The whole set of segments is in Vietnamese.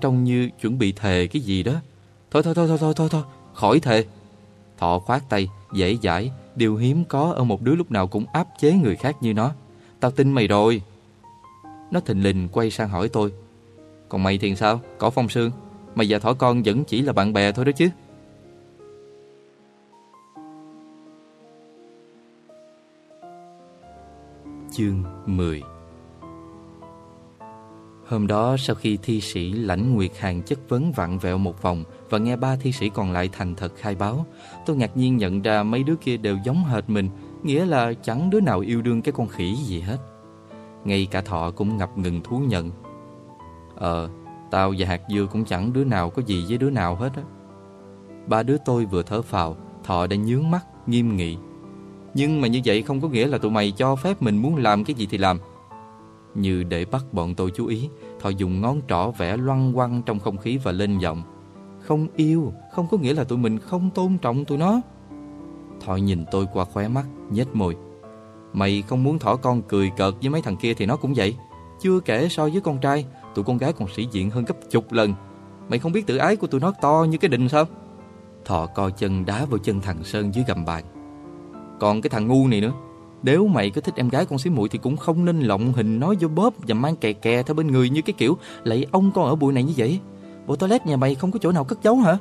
Trông như chuẩn bị thề cái gì đó. Thôi thôi thôi thôi thôi thôi, thôi. khỏi thề. Thọ khoát tay, dễ dãi. Điều hiếm có ở một đứa lúc nào cũng áp chế người khác như nó. Tao tin mày rồi. Nó thình lình quay sang hỏi tôi. Còn mày thì sao? Có phong sương. Mày và thỏ con vẫn chỉ là bạn bè thôi đó chứ. Chương 10 Hôm đó sau khi thi sĩ lãnh Nguyệt Hàng chất vấn vặn vẹo một vòng và nghe ba thi sĩ còn lại thành thật khai báo, tôi ngạc nhiên nhận ra mấy đứa kia đều giống hệt mình, nghĩa là chẳng đứa nào yêu đương cái con khỉ gì hết. Ngay cả thọ cũng ngập ngừng thú nhận. Ờ, tao và hạt dưa cũng chẳng đứa nào có gì với đứa nào hết á. Ba đứa tôi vừa thở phào, thọ đã nhướng mắt, nghiêm nghị. Nhưng mà như vậy không có nghĩa là tụi mày cho phép mình muốn làm cái gì thì làm. Như để bắt bọn tôi chú ý, Thọ dùng ngón trỏ vẽ loăng quăng trong không khí và lên giọng. Không yêu, không có nghĩa là tụi mình không tôn trọng tụi nó. Thọ nhìn tôi qua khóe mắt, nhếch môi. Mày không muốn thỏ con cười cợt với mấy thằng kia thì nó cũng vậy. Chưa kể so với con trai, tụi con gái còn sĩ diện hơn gấp chục lần. Mày không biết tự ái của tụi nó to như cái đình sao? Thọ co chân đá vào chân thằng Sơn dưới gầm bàn. Còn cái thằng ngu này nữa, nếu mày có thích em gái con xí muội thì cũng không nên lộng hình nói vô bóp và mang kè kè theo bên người như cái kiểu lạy ông con ở bụi này như vậy. Bộ toilet nhà mày không có chỗ nào cất giấu hả?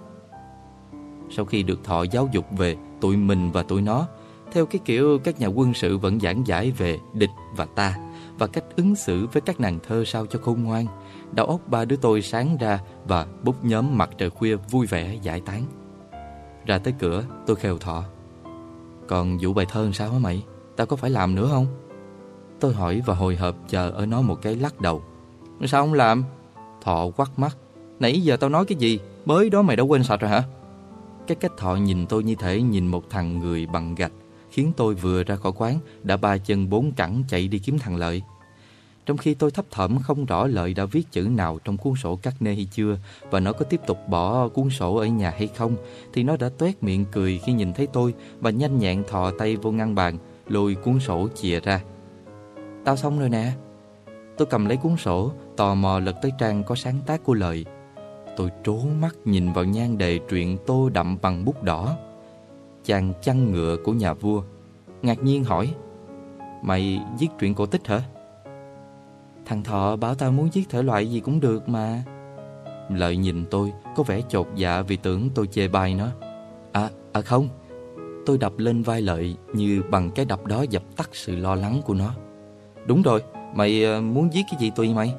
Sau khi được thọ giáo dục về tụi mình và tụi nó, theo cái kiểu các nhà quân sự vẫn giảng giải về địch và ta và cách ứng xử với các nàng thơ sao cho khôn ngoan, đầu óc ba đứa tôi sáng ra và bút nhóm mặt trời khuya vui vẻ giải tán. Ra tới cửa, tôi khều thọ. Còn vụ bài thơ sao hả mày? Tao có phải làm nữa không? Tôi hỏi và hồi hộp chờ ở nó một cái lắc đầu. Sao không làm? Thọ quắt mắt. Nãy giờ tao nói cái gì? Mới đó mày đã quên sạch rồi hả? Cái cách Thọ nhìn tôi như thể nhìn một thằng người bằng gạch, khiến tôi vừa ra khỏi quán, đã ba chân bốn cẳng chạy đi kiếm thằng Lợi. Trong khi tôi thấp thỏm, không rõ Lợi đã viết chữ nào trong cuốn sổ cắt nê hay chưa, và nó có tiếp tục bỏ cuốn sổ ở nhà hay không, thì nó đã tuét miệng cười khi nhìn thấy tôi và nhanh nhẹn thò tay vô ngăn bàn lôi cuốn sổ chìa ra. Tao xong rồi nè. Tôi cầm lấy cuốn sổ, tò mò lật tới trang có sáng tác của lời. Tôi trố mắt nhìn vào nhan đề truyện tô đậm bằng bút đỏ. Chàng chăn ngựa của nhà vua. Ngạc nhiên hỏi, mày viết truyện cổ tích hả? Thằng Thọ bảo tao muốn viết thể loại gì cũng được mà. Lợi nhìn tôi, có vẻ chột dạ vì tưởng tôi chê bai nó. À, à không, Tôi đập lên vai Lợi như bằng cái đập đó dập tắt sự lo lắng của nó. Đúng rồi, mày ờ, muốn viết cái gì tùy mày.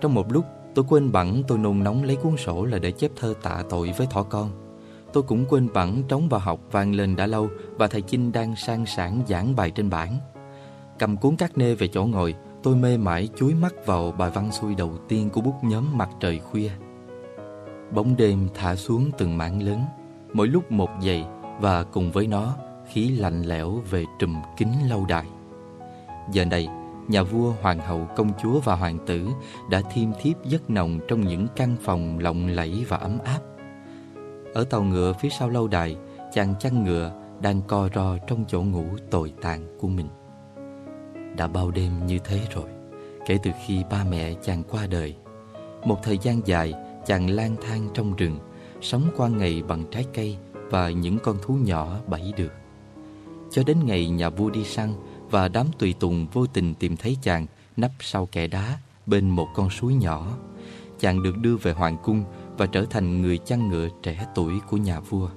Trong một lúc, tôi quên bẵng tôi nôn nóng lấy cuốn sổ là để chép thơ tạ tội với thỏ con. Tôi cũng quên bẵng trống vào học vang lên đã lâu và thầy Chinh đang sang sảng giảng bài trên bảng. Cầm cuốn cát nê về chỗ ngồi, tôi mê mải chúi mắt vào bài văn xuôi đầu tiên của bút nhóm mặt trời khuya. Bóng đêm thả xuống từng mảng lớn, mỗi lúc một giây và cùng với nó khí lạnh lẽo về trùm kín lâu đài. Giờ đây, nhà vua, hoàng hậu, công chúa và hoàng tử đã thiêm thiếp giấc nồng trong những căn phòng lộng lẫy và ấm áp. Ở tàu ngựa phía sau lâu đài, chàng chăn ngựa đang co ro trong chỗ ngủ tồi tàn của mình. Đã bao đêm như thế rồi, kể từ khi ba mẹ chàng qua đời. Một thời gian dài, chàng lang thang trong rừng, sống qua ngày bằng trái cây và những con thú nhỏ bẫy được. Cho đến ngày nhà vua đi săn và đám tùy tùng vô tình tìm thấy chàng nấp sau kẻ đá bên một con suối nhỏ. Chàng được đưa về hoàng cung và trở thành người chăn ngựa trẻ tuổi của nhà vua.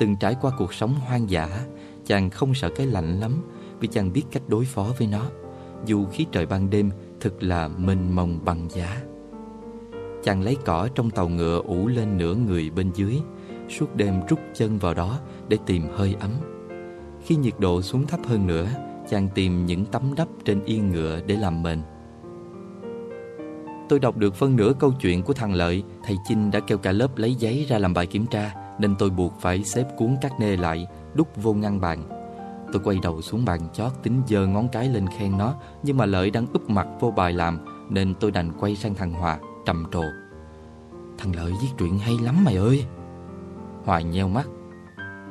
Từng trải qua cuộc sống hoang dã, chàng không sợ cái lạnh lắm vì chàng biết cách đối phó với nó, dù khí trời ban đêm thực là mênh mông bằng giá. Chàng lấy cỏ trong tàu ngựa ủ lên nửa người bên dưới, suốt đêm rút chân vào đó để tìm hơi ấm. Khi nhiệt độ xuống thấp hơn nữa, chàng tìm những tấm đắp trên yên ngựa để làm mền. Tôi đọc được phân nửa câu chuyện của thằng Lợi, thầy Chinh đã kêu cả lớp lấy giấy ra làm bài kiểm tra, nên tôi buộc phải xếp cuốn các nê lại, đút vô ngăn bàn. Tôi quay đầu xuống bàn chót tính giơ ngón cái lên khen nó, nhưng mà Lợi đang úp mặt vô bài làm, nên tôi đành quay sang thằng Hòa, trầm trồ. Thằng Lợi viết truyện hay lắm mày ơi! Hoài nheo mắt.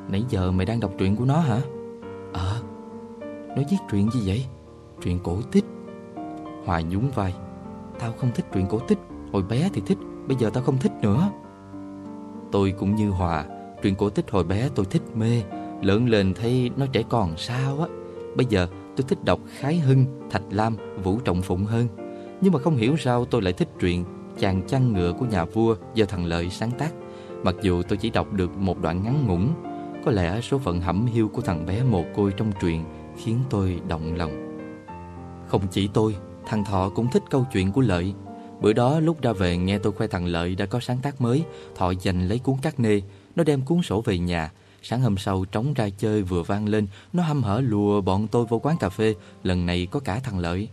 Nãy giờ mày đang đọc truyện của nó hả? Ờ. Nó viết truyện gì vậy? Truyện cổ tích. Hoài nhún vai. Tao không thích truyện cổ tích. Hồi bé thì thích Bây giờ tao không thích nữa. Tôi cũng như Hòa Truyện cổ tích hồi bé tôi thích mê. Lớn lên thấy nó trẻ con sao á. Bây giờ tôi thích đọc Khái Hưng, Thạch Lam, Vũ Trọng Phụng hơn. Nhưng mà không hiểu sao tôi lại thích truyện Chàng chăn ngựa của nhà vua do thằng Lợi sáng tác. Mặc dù tôi chỉ đọc được một đoạn ngắn ngủn Có lẽ số phận hẩm hiu của thằng bé mồ côi trong truyện Khiến tôi động lòng. Không chỉ tôi, thằng Thọ cũng thích câu chuyện của Lợi. Bữa đó lúc ra về nghe tôi khoe thằng Lợi đã có sáng tác mới Thọ giành lấy cuốn cắt nê Nó đem cuốn sổ về nhà. Sáng hôm sau trống ra chơi vừa vang lên Nó hăm hở lùa bọn tôi vô quán cà phê Lần này có cả thằng Lợi.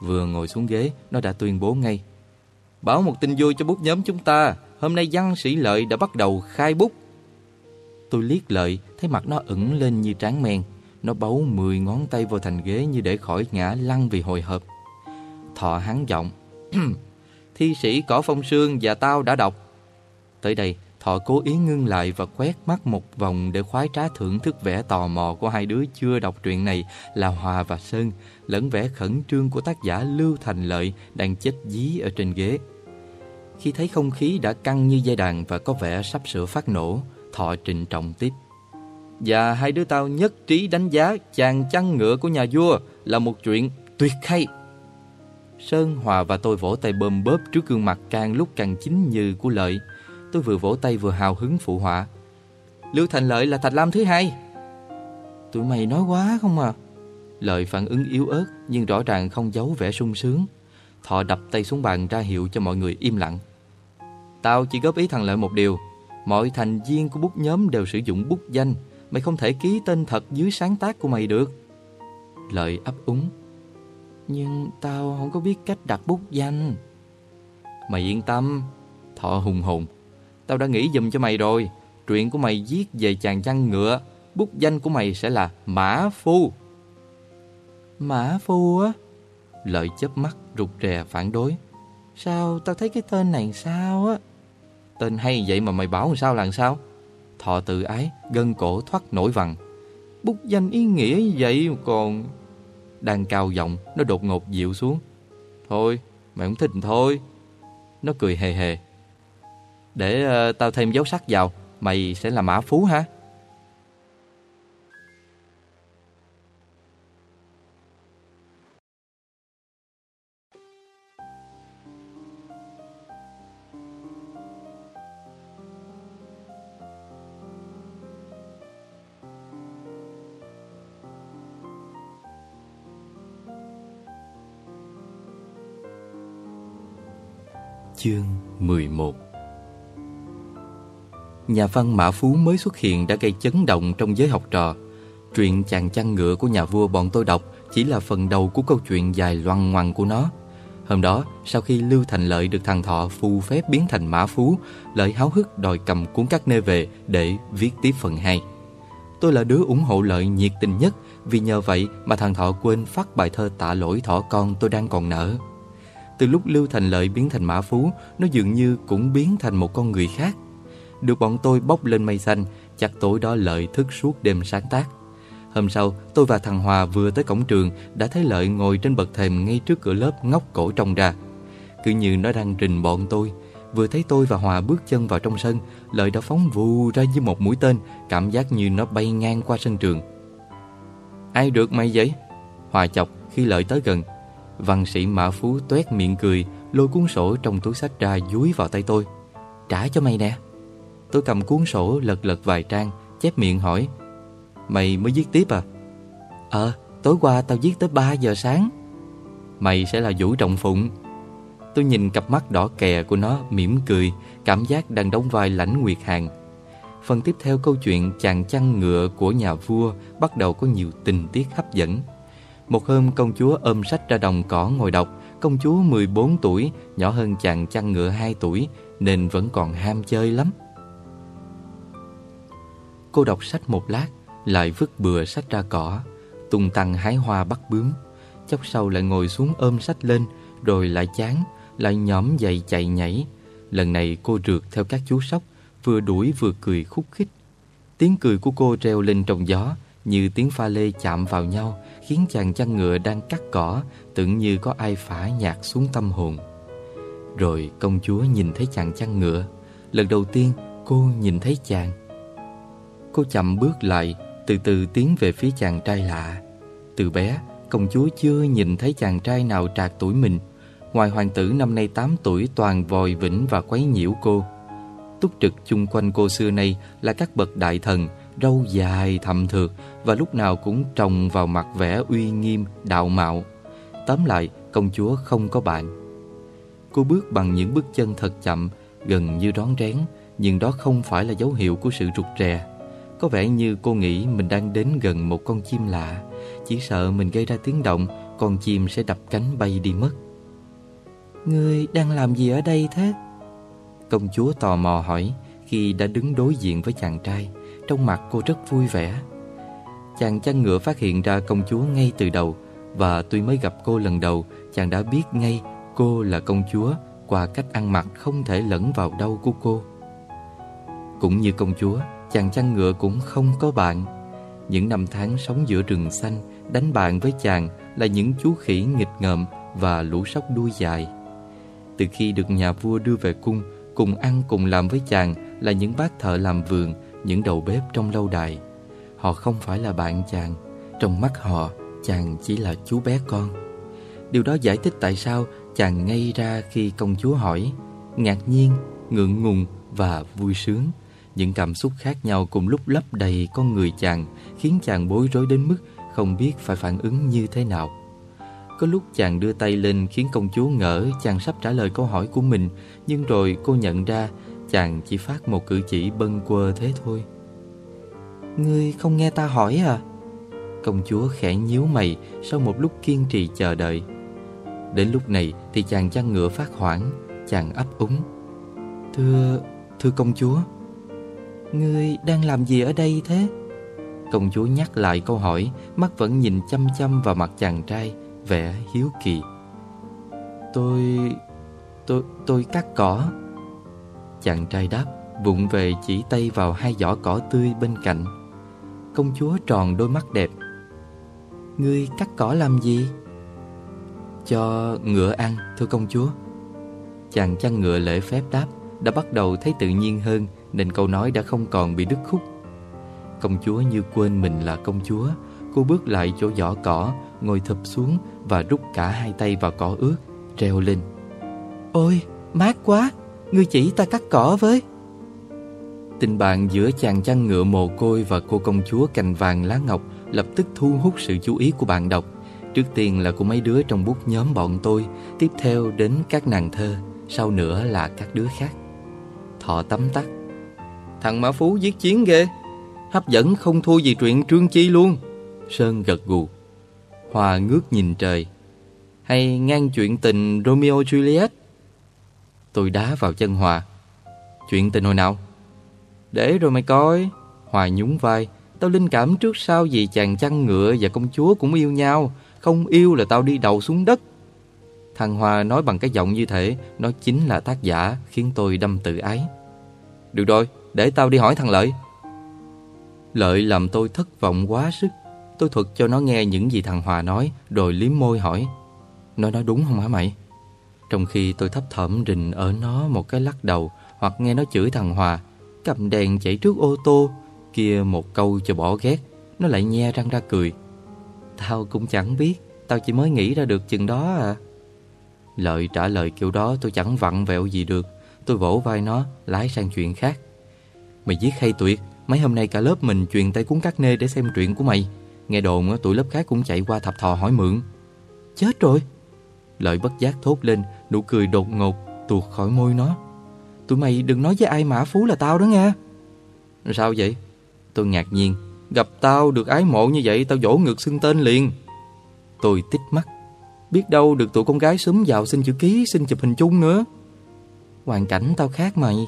Vừa ngồi xuống ghế Nó đã tuyên bố ngay Báo một tin vui cho bút nhóm chúng ta. Hôm nay văn sĩ Lợi đã bắt đầu khai bút. Tôi liếc Lợi Thấy mặt nó ửng lên như tráng men. Nó bấu 10 ngón tay vào thành ghế Như để khỏi ngã lăn vì hồi hộp. Thọ hắn giọng Thi sĩ Cỏ Phong Sương và tao đã đọc. Tới đây Thọ cố ý ngưng lại và quét mắt một vòng để khoái trá thưởng thức vẻ tò mò của hai đứa chưa đọc truyện này là Hòa và Sơn, lẫn vẻ khẩn trương của tác giả Lưu Thành Lợi đang chết dí ở trên ghế. Khi thấy không khí đã căng như dây đàn và có vẻ sắp sửa phát nổ, Thọ trịnh trọng tiếp. Và hai đứa tao nhất trí đánh giá chàng chăn ngựa của nhà vua là một chuyện tuyệt hay. Sơn, Hòa và tôi vỗ tay bơm bóp trước gương mặt càng lúc càng chính như của Lợi. Tôi vừa vỗ tay vừa hào hứng phụ họa. Lưu Thành Lợi là Thạch Lam thứ hai. Tụi mày nói quá không à? Lợi phản ứng yếu ớt nhưng rõ ràng không giấu vẻ sung sướng. Thọ đập tay xuống bàn ra hiệu cho mọi người im lặng. Tao chỉ góp ý thằng Lợi một điều. Mọi thành viên của bút nhóm đều sử dụng bút danh. Mày không thể ký tên thật dưới sáng tác của mày được. Lợi ấp úng. Nhưng tao không có biết cách đặt bút danh. Mày yên tâm. Thọ hùng hồn. Tao đã nghĩ dùm cho mày rồi. Truyện của mày viết về chàng chăn ngựa. Bút danh của mày sẽ là Mã Phu. Mã Phu á? Lợi chớp mắt rụt rè phản đối. Sao tao thấy cái tên này sao á? Tên hay vậy mà mày bảo làm sao là sao? Thọ tự ái, gân cổ thoát nổi vằn. Bút danh ý nghĩa vậy còn... Đang cao giọng, nó đột ngột dịu xuống. Thôi, mày không thích thôi. Nó cười hề hề. Để uh, tao thêm dấu sắc vào, mày sẽ là mã phú ha? 11 Nhà văn Mã Phú mới xuất hiện đã gây chấn động trong giới học trò. Truyện chàng chăn ngựa của nhà vua bọn tôi đọc chỉ là phần đầu của câu chuyện dài loằng ngoằng của nó. Hôm đó, sau khi Lưu Thành Lợi được thằng Thọ phù phép biến thành Mã Phú, Lợi háo hức đòi cầm cuốn các nê về để viết tiếp phần 2. Tôi là đứa ủng hộ Lợi nhiệt tình nhất vì nhờ vậy mà thằng Thọ quên phát bài thơ tạ lỗi thỏ con tôi đang còn nở. Từ lúc Lưu Thành Lợi biến thành Mã Phú, nó dường như cũng biến thành một con người khác. Được bọn tôi bốc lên mây xanh, chắc tối đó Lợi thức suốt đêm sáng tác. Hôm sau, tôi và thằng Hòa vừa tới cổng trường đã thấy Lợi ngồi trên bậc thềm ngay trước cửa lớp ngóc cổ trông ra. Cứ như nó đang rình bọn tôi. Vừa thấy tôi và Hòa bước chân vào trong sân, Lợi đã phóng vù ra như một mũi tên, cảm giác như nó bay ngang qua sân trường. Ai được mày vậy? Hòa chọc khi Lợi tới gần. Văn sĩ Mã Phú tuét miệng cười, lôi cuốn sổ trong túi sách ra dúi vào tay tôi. Trả cho mày nè. Tôi cầm cuốn sổ lật lật vài trang, chép miệng hỏi. Mày mới viết tiếp à? Ờ, tối qua tao viết tới 3 giờ sáng. Mày sẽ là Vũ Trọng Phụng. Tôi nhìn cặp mắt đỏ kè của nó mỉm cười, cảm giác đang đóng vai lãnh nguyệt hàng. Phần tiếp theo câu chuyện chàng chăn ngựa của nhà vua bắt đầu có nhiều tình tiết hấp dẫn. Một hôm công chúa ôm sách ra đồng cỏ ngồi đọc. Công chúa 14 tuổi, nhỏ hơn chàng chăn ngựa 2 tuổi Nên vẫn còn ham chơi lắm. Cô đọc sách một lát Lại vứt bừa sách ra cỏ Tung tăng hái hoa bắt bướm. Chốc sau lại ngồi xuống ôm sách lên Rồi lại chán Lại nhóm dậy chạy nhảy. Lần này cô rượt theo các chú sóc Vừa đuổi vừa cười khúc khích. Tiếng cười của cô treo lên trong gió Như tiếng pha lê chạm vào nhau khiến chàng chăn ngựa đang cắt cỏ, tưởng như có ai phả nhạc xuống tâm hồn. Rồi công chúa nhìn thấy chàng chăn ngựa. Lần đầu tiên, cô nhìn thấy chàng. Cô chậm bước lại, Từ từ tiến về phía chàng trai lạ. Từ bé, Công chúa chưa nhìn thấy chàng trai nào trạc tuổi mình. Ngoài hoàng tử năm nay 8 tuổi toàn vòi vĩnh và quấy nhiễu cô. Túc trực chung quanh cô xưa nay là các bậc đại thần, Râu dài thầm thượt và lúc nào cũng trồng vào mặt vẻ uy nghiêm, đạo mạo. Tóm lại, công chúa không có bạn. Cô bước bằng những bước chân thật chậm, gần như rón rén Nhưng đó không phải là dấu hiệu của sự rụt rè. Có vẻ như cô nghĩ mình đang đến gần một con chim lạ. Chỉ sợ mình gây ra tiếng động Con chim sẽ đập cánh bay đi mất. Ngươi đang làm gì ở đây thế? Công chúa tò mò hỏi Khi đã đứng đối diện với chàng trai. Trong mặt cô rất vui vẻ Chàng chăn ngựa phát hiện ra công chúa ngay từ đầu. Và tuy mới gặp cô lần đầu, Chàng đã biết ngay cô là công chúa Qua cách ăn mặc không thể lẫn vào đâu của cô. Cũng như công chúa, Chàng chăn ngựa cũng không có bạn. Những năm tháng sống giữa rừng xanh, Đánh bạn với chàng Là những chú khỉ nghịch ngợm Và lũ sóc đuôi dài. Từ khi được nhà vua đưa về cung, Cùng ăn cùng làm với chàng Là những bác thợ làm vườn, Những đầu bếp trong lâu đài. Họ không phải là bạn chàng Trong mắt họ chàng chỉ là chú bé con. Điều đó giải thích tại sao chàng ngay ra khi công chúa hỏi Ngạc nhiên, ngượng ngùng và vui sướng. Những cảm xúc khác nhau cùng lúc lấp đầy con người chàng Khiến chàng bối rối đến mức không biết phải phản ứng như thế nào. Có lúc chàng đưa tay lên khiến công chúa ngỡ chàng sắp trả lời câu hỏi của mình Nhưng rồi cô nhận ra chàng chỉ phát một cử chỉ bâng quơ thế thôi. Ngươi không nghe ta hỏi à? Công chúa khẽ nhíu mày sau một lúc kiên trì chờ đợi. Đến lúc này thì chàng chăn ngựa phát hoảng, chàng ấp úng. Thưa, thưa công chúa, ngươi đang làm gì ở đây thế? Công chúa nhắc lại câu hỏi, mắt vẫn nhìn chăm chăm vào mặt chàng trai, vẻ hiếu kỳ. Tôi... tôi... tôi cắt cỏ. Chàng trai đáp, vụng về chỉ tay vào hai giỏ cỏ tươi bên cạnh. Công chúa tròn đôi mắt đẹp. Ngươi cắt cỏ làm gì? Cho ngựa ăn, thưa công chúa. Chàng chăn ngựa lễ phép đáp Đã bắt đầu thấy tự nhiên hơn Nên câu nói đã không còn bị đứt khúc. Công chúa như quên mình là công chúa Cô bước lại chỗ giỏ cỏ Ngồi thụp xuống Và rút cả hai tay vào cỏ ướt Reo lên. Ôi, mát quá Ngươi chỉ ta cắt cỏ với. Tình bạn giữa chàng chăn ngựa mồ côi và cô công chúa cành vàng lá ngọc lập tức thu hút sự chú ý của bạn đọc. Trước tiên là của mấy đứa trong bút nhóm bọn tôi, tiếp theo đến các nàng thơ, sau nữa là các đứa khác. Thọ tấm tắc. Thằng Mã Phú giết chiến ghê, hấp dẫn không thua gì truyện Trương Chi luôn. Sơn gật gù. Hòa ngước nhìn trời. Hay ngang chuyện tình Romeo Juliet? Tôi đá vào chân Hòa. Chuyện tình hồi nào? Để rồi mày coi. Hoài nhún vai. Tao linh cảm trước sau gì chàng chăn ngựa và công chúa cũng yêu nhau. Không yêu là tao đi đầu xuống đất. Thằng Hòa nói bằng cái giọng như thế. Nó chính là tác giả Khiến tôi đâm tự ái Được rồi, để tao đi hỏi thằng Lợi. Lợi làm tôi thất vọng quá sức. Tôi thuật cho nó nghe những gì thằng Hòa nói Rồi liếm môi hỏi. Nó nói đúng không hả mày? Trong khi tôi thấp thỏm rình ở nó một cái lắc đầu Hoặc nghe nó chửi thằng Hòa cầm đèn chạy trước ô tô, Kia một câu cho bỏ ghét, Nó lại nhe răng ra cười. Tao cũng chẳng biết, Tao chỉ mới nghĩ ra được chừng đó à. Lợi trả lời kiểu đó tôi chẳng vặn vẹo gì được, Tôi vỗ vai nó, Lái sang chuyện khác. Mày viết hay tuyệt, Mấy hôm nay cả lớp mình truyền tay cuốn cắt nê để xem truyện của mày. Nghe đồn tụi lớp khác cũng chạy qua thập thò hỏi mượn. Chết rồi. Lợi bất giác thốt lên, Nụ cười đột ngột tuột khỏi môi nó. Tụi mày đừng nói với ai Mã Phú là tao đó nha. Sao vậy? Tôi ngạc nhiên. Gặp tao được ái mộ như vậy Tao vỗ ngực xưng tên liền. Tôi tích mắt. Biết đâu được tụi con gái sớm vào xin chữ ký Xin chụp hình chung nữa. Hoàn cảnh tao khác mày.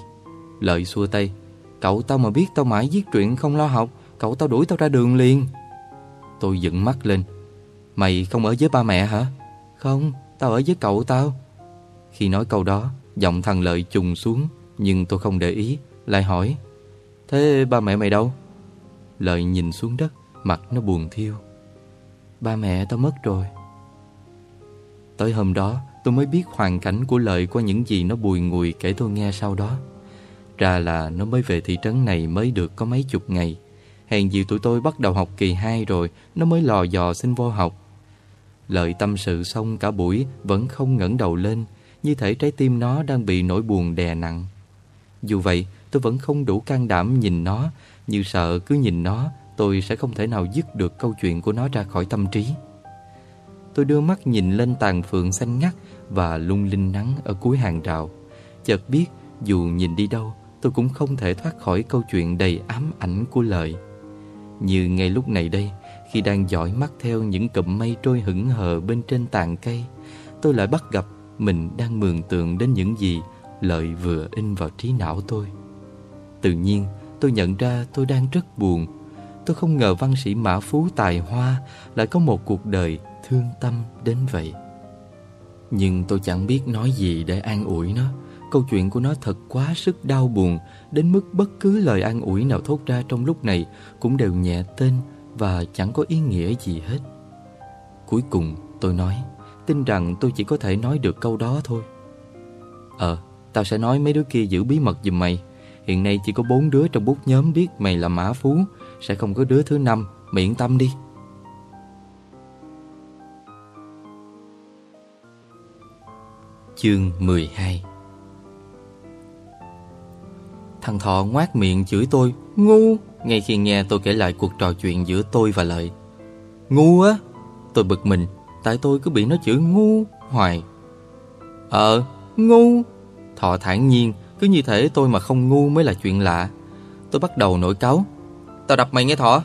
Lợi xua tay. Cậu tao mà biết tao mãi viết truyện không lo học Cậu tao đuổi tao ra đường liền. Tôi dựng mắt lên. Mày không ở với ba mẹ hả? Không, tao ở với cậu tao. Khi nói câu đó Giọng thằng Lợi trùng xuống Nhưng tôi không để ý Lại hỏi Thế ba mẹ mày đâu? Lợi nhìn xuống đất Mặt nó buồn thiêu Ba mẹ tao mất rồi Tới hôm đó tôi mới biết hoàn cảnh của Lợi qua những gì nó bùi ngùi kể tôi nghe sau đó. Ra là nó mới về thị trấn này mới được có mấy chục ngày. Hèn gì tụi tôi bắt đầu học kỳ 2 rồi, nó mới lò dò xin vô học. Lợi tâm sự xong cả buổi vẫn không ngẩng đầu lên, như thể trái tim nó đang bị nỗi buồn đè nặng. Dù vậy, tôi vẫn không đủ can đảm nhìn nó, như sợ cứ nhìn nó, tôi sẽ không thể nào dứt được câu chuyện của nó ra khỏi tâm trí. Tôi đưa mắt nhìn lên tàn phượng xanh ngắt và lung linh nắng ở cuối hàng rào. Chợt biết dù nhìn đi đâu, tôi cũng không thể thoát khỏi câu chuyện đầy ám ảnh của lời. Như ngay lúc này đây, khi đang dõi mắt theo những cụm mây trôi hững hờ bên trên tàn cây, tôi lại bắt gặp mình đang mường tượng đến những gì lợi vừa in vào trí não tôi. Tự nhiên, tôi nhận ra tôi đang rất buồn. Tôi không ngờ văn sĩ Mã Phú tài hoa lại có một cuộc đời thương tâm đến vậy. Nhưng tôi chẳng biết nói gì để an ủi nó. Câu chuyện của nó thật quá sức đau buồn đến mức bất cứ lời an ủi nào thốt ra trong lúc này cũng đều nhẹ tên và chẳng có ý nghĩa gì hết. Cuối cùng tôi nói, tin rằng tôi chỉ có thể nói được câu đó thôi. Ờ, tao sẽ nói mấy đứa kia giữ bí mật giùm mày. Hiện nay chỉ có bốn đứa trong bút nhóm biết mày là Mã Phú, sẽ không có đứa thứ năm, Miễn tâm đi. Chương 12 Thằng Thọ ngoác miệng chửi tôi Ngu! Ngay khi nghe tôi kể lại cuộc trò chuyện giữa tôi và Lợi. Ngu á? Tôi bực mình. Tại tôi cứ bị nó chửi ngu hoài. Ờ ngu. Thọ thản nhiên Cứ như thể tôi mà không ngu mới là chuyện lạ. Tôi bắt đầu nổi cáu. Tao đập mày nghe Thọ.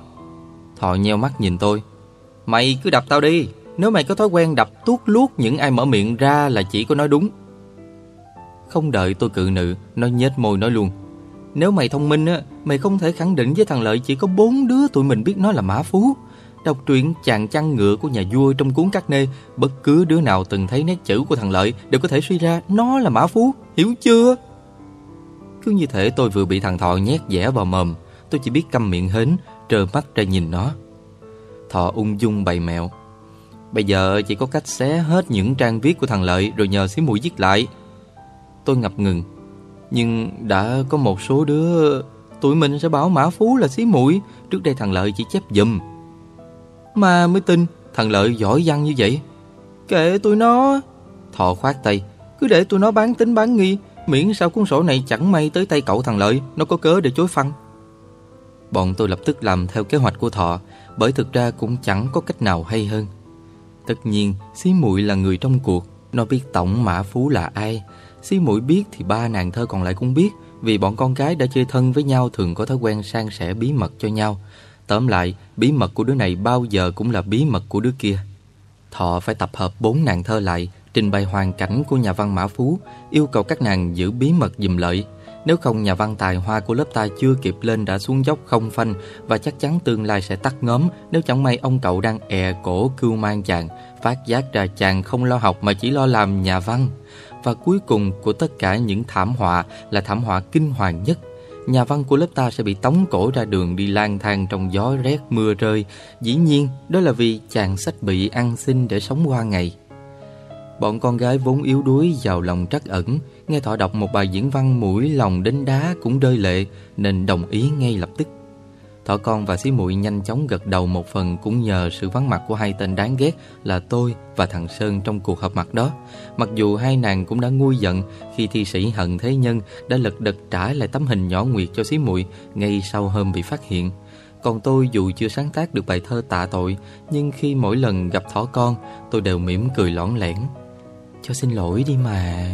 Thọ nheo mắt nhìn tôi. Mày cứ đập tao đi. Nếu mày có thói quen đập tuốt luốt những ai mở miệng ra là chỉ có nói đúng. Không đợi tôi cự nữ Nó nhếch môi nói luôn. Nếu mày thông minh á, mày không thể khẳng định với thằng Lợi chỉ có bốn đứa tụi mình biết nó là Mã Phú. Đọc truyện chàng chăn ngựa của nhà vua trong cuốn các nê, bất cứ đứa nào từng thấy nét chữ của thằng Lợi đều có thể suy ra nó là Mã Phú, hiểu chưa? Cứ như thể tôi vừa bị thằng Thọ nhét dẻ vào mồm, tôi chỉ biết câm miệng hến, trơ mắt ra nhìn nó. Thọ ung dung bày mẹo. Bây giờ chỉ có cách xé hết những trang viết của thằng Lợi rồi nhờ xí mũi viết lại. Tôi ngập ngừng, nhưng đã có một số đứa Tụi mình sẽ bảo Mã Phú là xí mũi Trước đây thằng Lợi chỉ chép dùm mà mới tin. Thằng Lợi giỏi văn như vậy. Kệ tụi nó. Thọ khoát tay. Cứ để tụi nó bán tính bán nghi Miễn sao cuốn sổ này chẳng may tới tay cậu thằng Lợi Nó có cớ để chối phăng. Bọn tôi lập tức làm theo kế hoạch của Thọ Bởi thực ra cũng chẳng có cách nào hay hơn. Tất nhiên Xí muội là người trong cuộc Nó biết tổng Mã Phú là ai. Xí mũi biết thì ba nàng thơ còn lại cũng biết Vì bọn con gái đã chơi thân với nhau Thường có thói quen san sẻ bí mật cho nhau Tóm lại, bí mật của đứa này Bao giờ cũng là bí mật của đứa kia. Thọ phải tập hợp bốn nàng thơ lại, Trình bày hoàn cảnh của nhà văn Mã Phú, Yêu cầu các nàng giữ bí mật dùm lợi. Nếu không, nhà văn tài hoa của lớp ta Chưa kịp lên đã xuống dốc không phanh, Và chắc chắn tương lai sẽ tắt ngóm Nếu chẳng may ông cậu đang è cổ cưu mang chàng, Phát giác ra chàng không lo học Mà chỉ lo làm nhà văn. Và cuối cùng của tất cả những thảm họa là thảm họa kinh hoàng nhất. Nhà văn của lớp ta sẽ bị tống cổ ra đường đi lang thang trong gió rét mưa rơi. Dĩ nhiên, đó là vì chàng sách bị ăn xin để sống qua ngày. Bọn con gái vốn yếu đuối giàu lòng trắc ẩn, nghe thọ đọc một bài diễn văn mũi lòng đến đá cũng rơi lệ, nên đồng ý ngay lập tức. Thỏ con và xí muội nhanh chóng gật đầu một phần cũng nhờ sự vắng mặt của hai tên đáng ghét là tôi và thằng Sơn trong cuộc họp mặt đó. Mặc dù hai nàng cũng đã nguôi giận khi thi sĩ Hận Thế Nhân đã lật đật trả lại tấm hình nhỏ nguyệt cho xí muội ngay sau hôm bị phát hiện. Còn tôi dù chưa sáng tác được bài thơ tạ tội, nhưng khi mỗi lần gặp thỏ con, tôi đều mỉm cười lõn lẻn. Cho xin lỗi đi mà.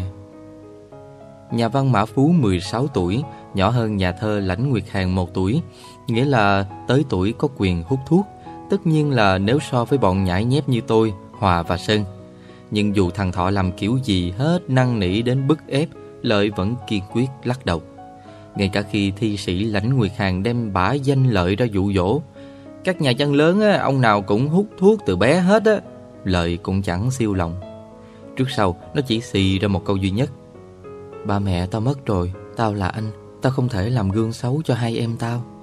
Nhà văn Mã Phú 16 tuổi, nhỏ hơn nhà thơ Lãnh Nguyệt Hàn 1 tuổi, nghĩa là tới tuổi có quyền hút thuốc, tất nhiên là nếu so với bọn nhãi nhép như tôi, Hòa và Sơn. Nhưng dù thằng Thọ làm kiểu gì hết năng nỉ đến bức ép, Lợi vẫn kiên quyết lắc đầu. Ngay cả khi thi sĩ Lãnh Nguyệt Hàn đem bả danh Lợi ra dụ dỗ, các nhà văn lớn á, ông nào cũng hút thuốc từ bé hết á, Lợi cũng chẳng siêu lòng. Trước sau, nó chỉ xì ra một câu duy nhất. Ba mẹ tao mất rồi, tao là anh, tao không thể làm gương xấu cho hai em tao.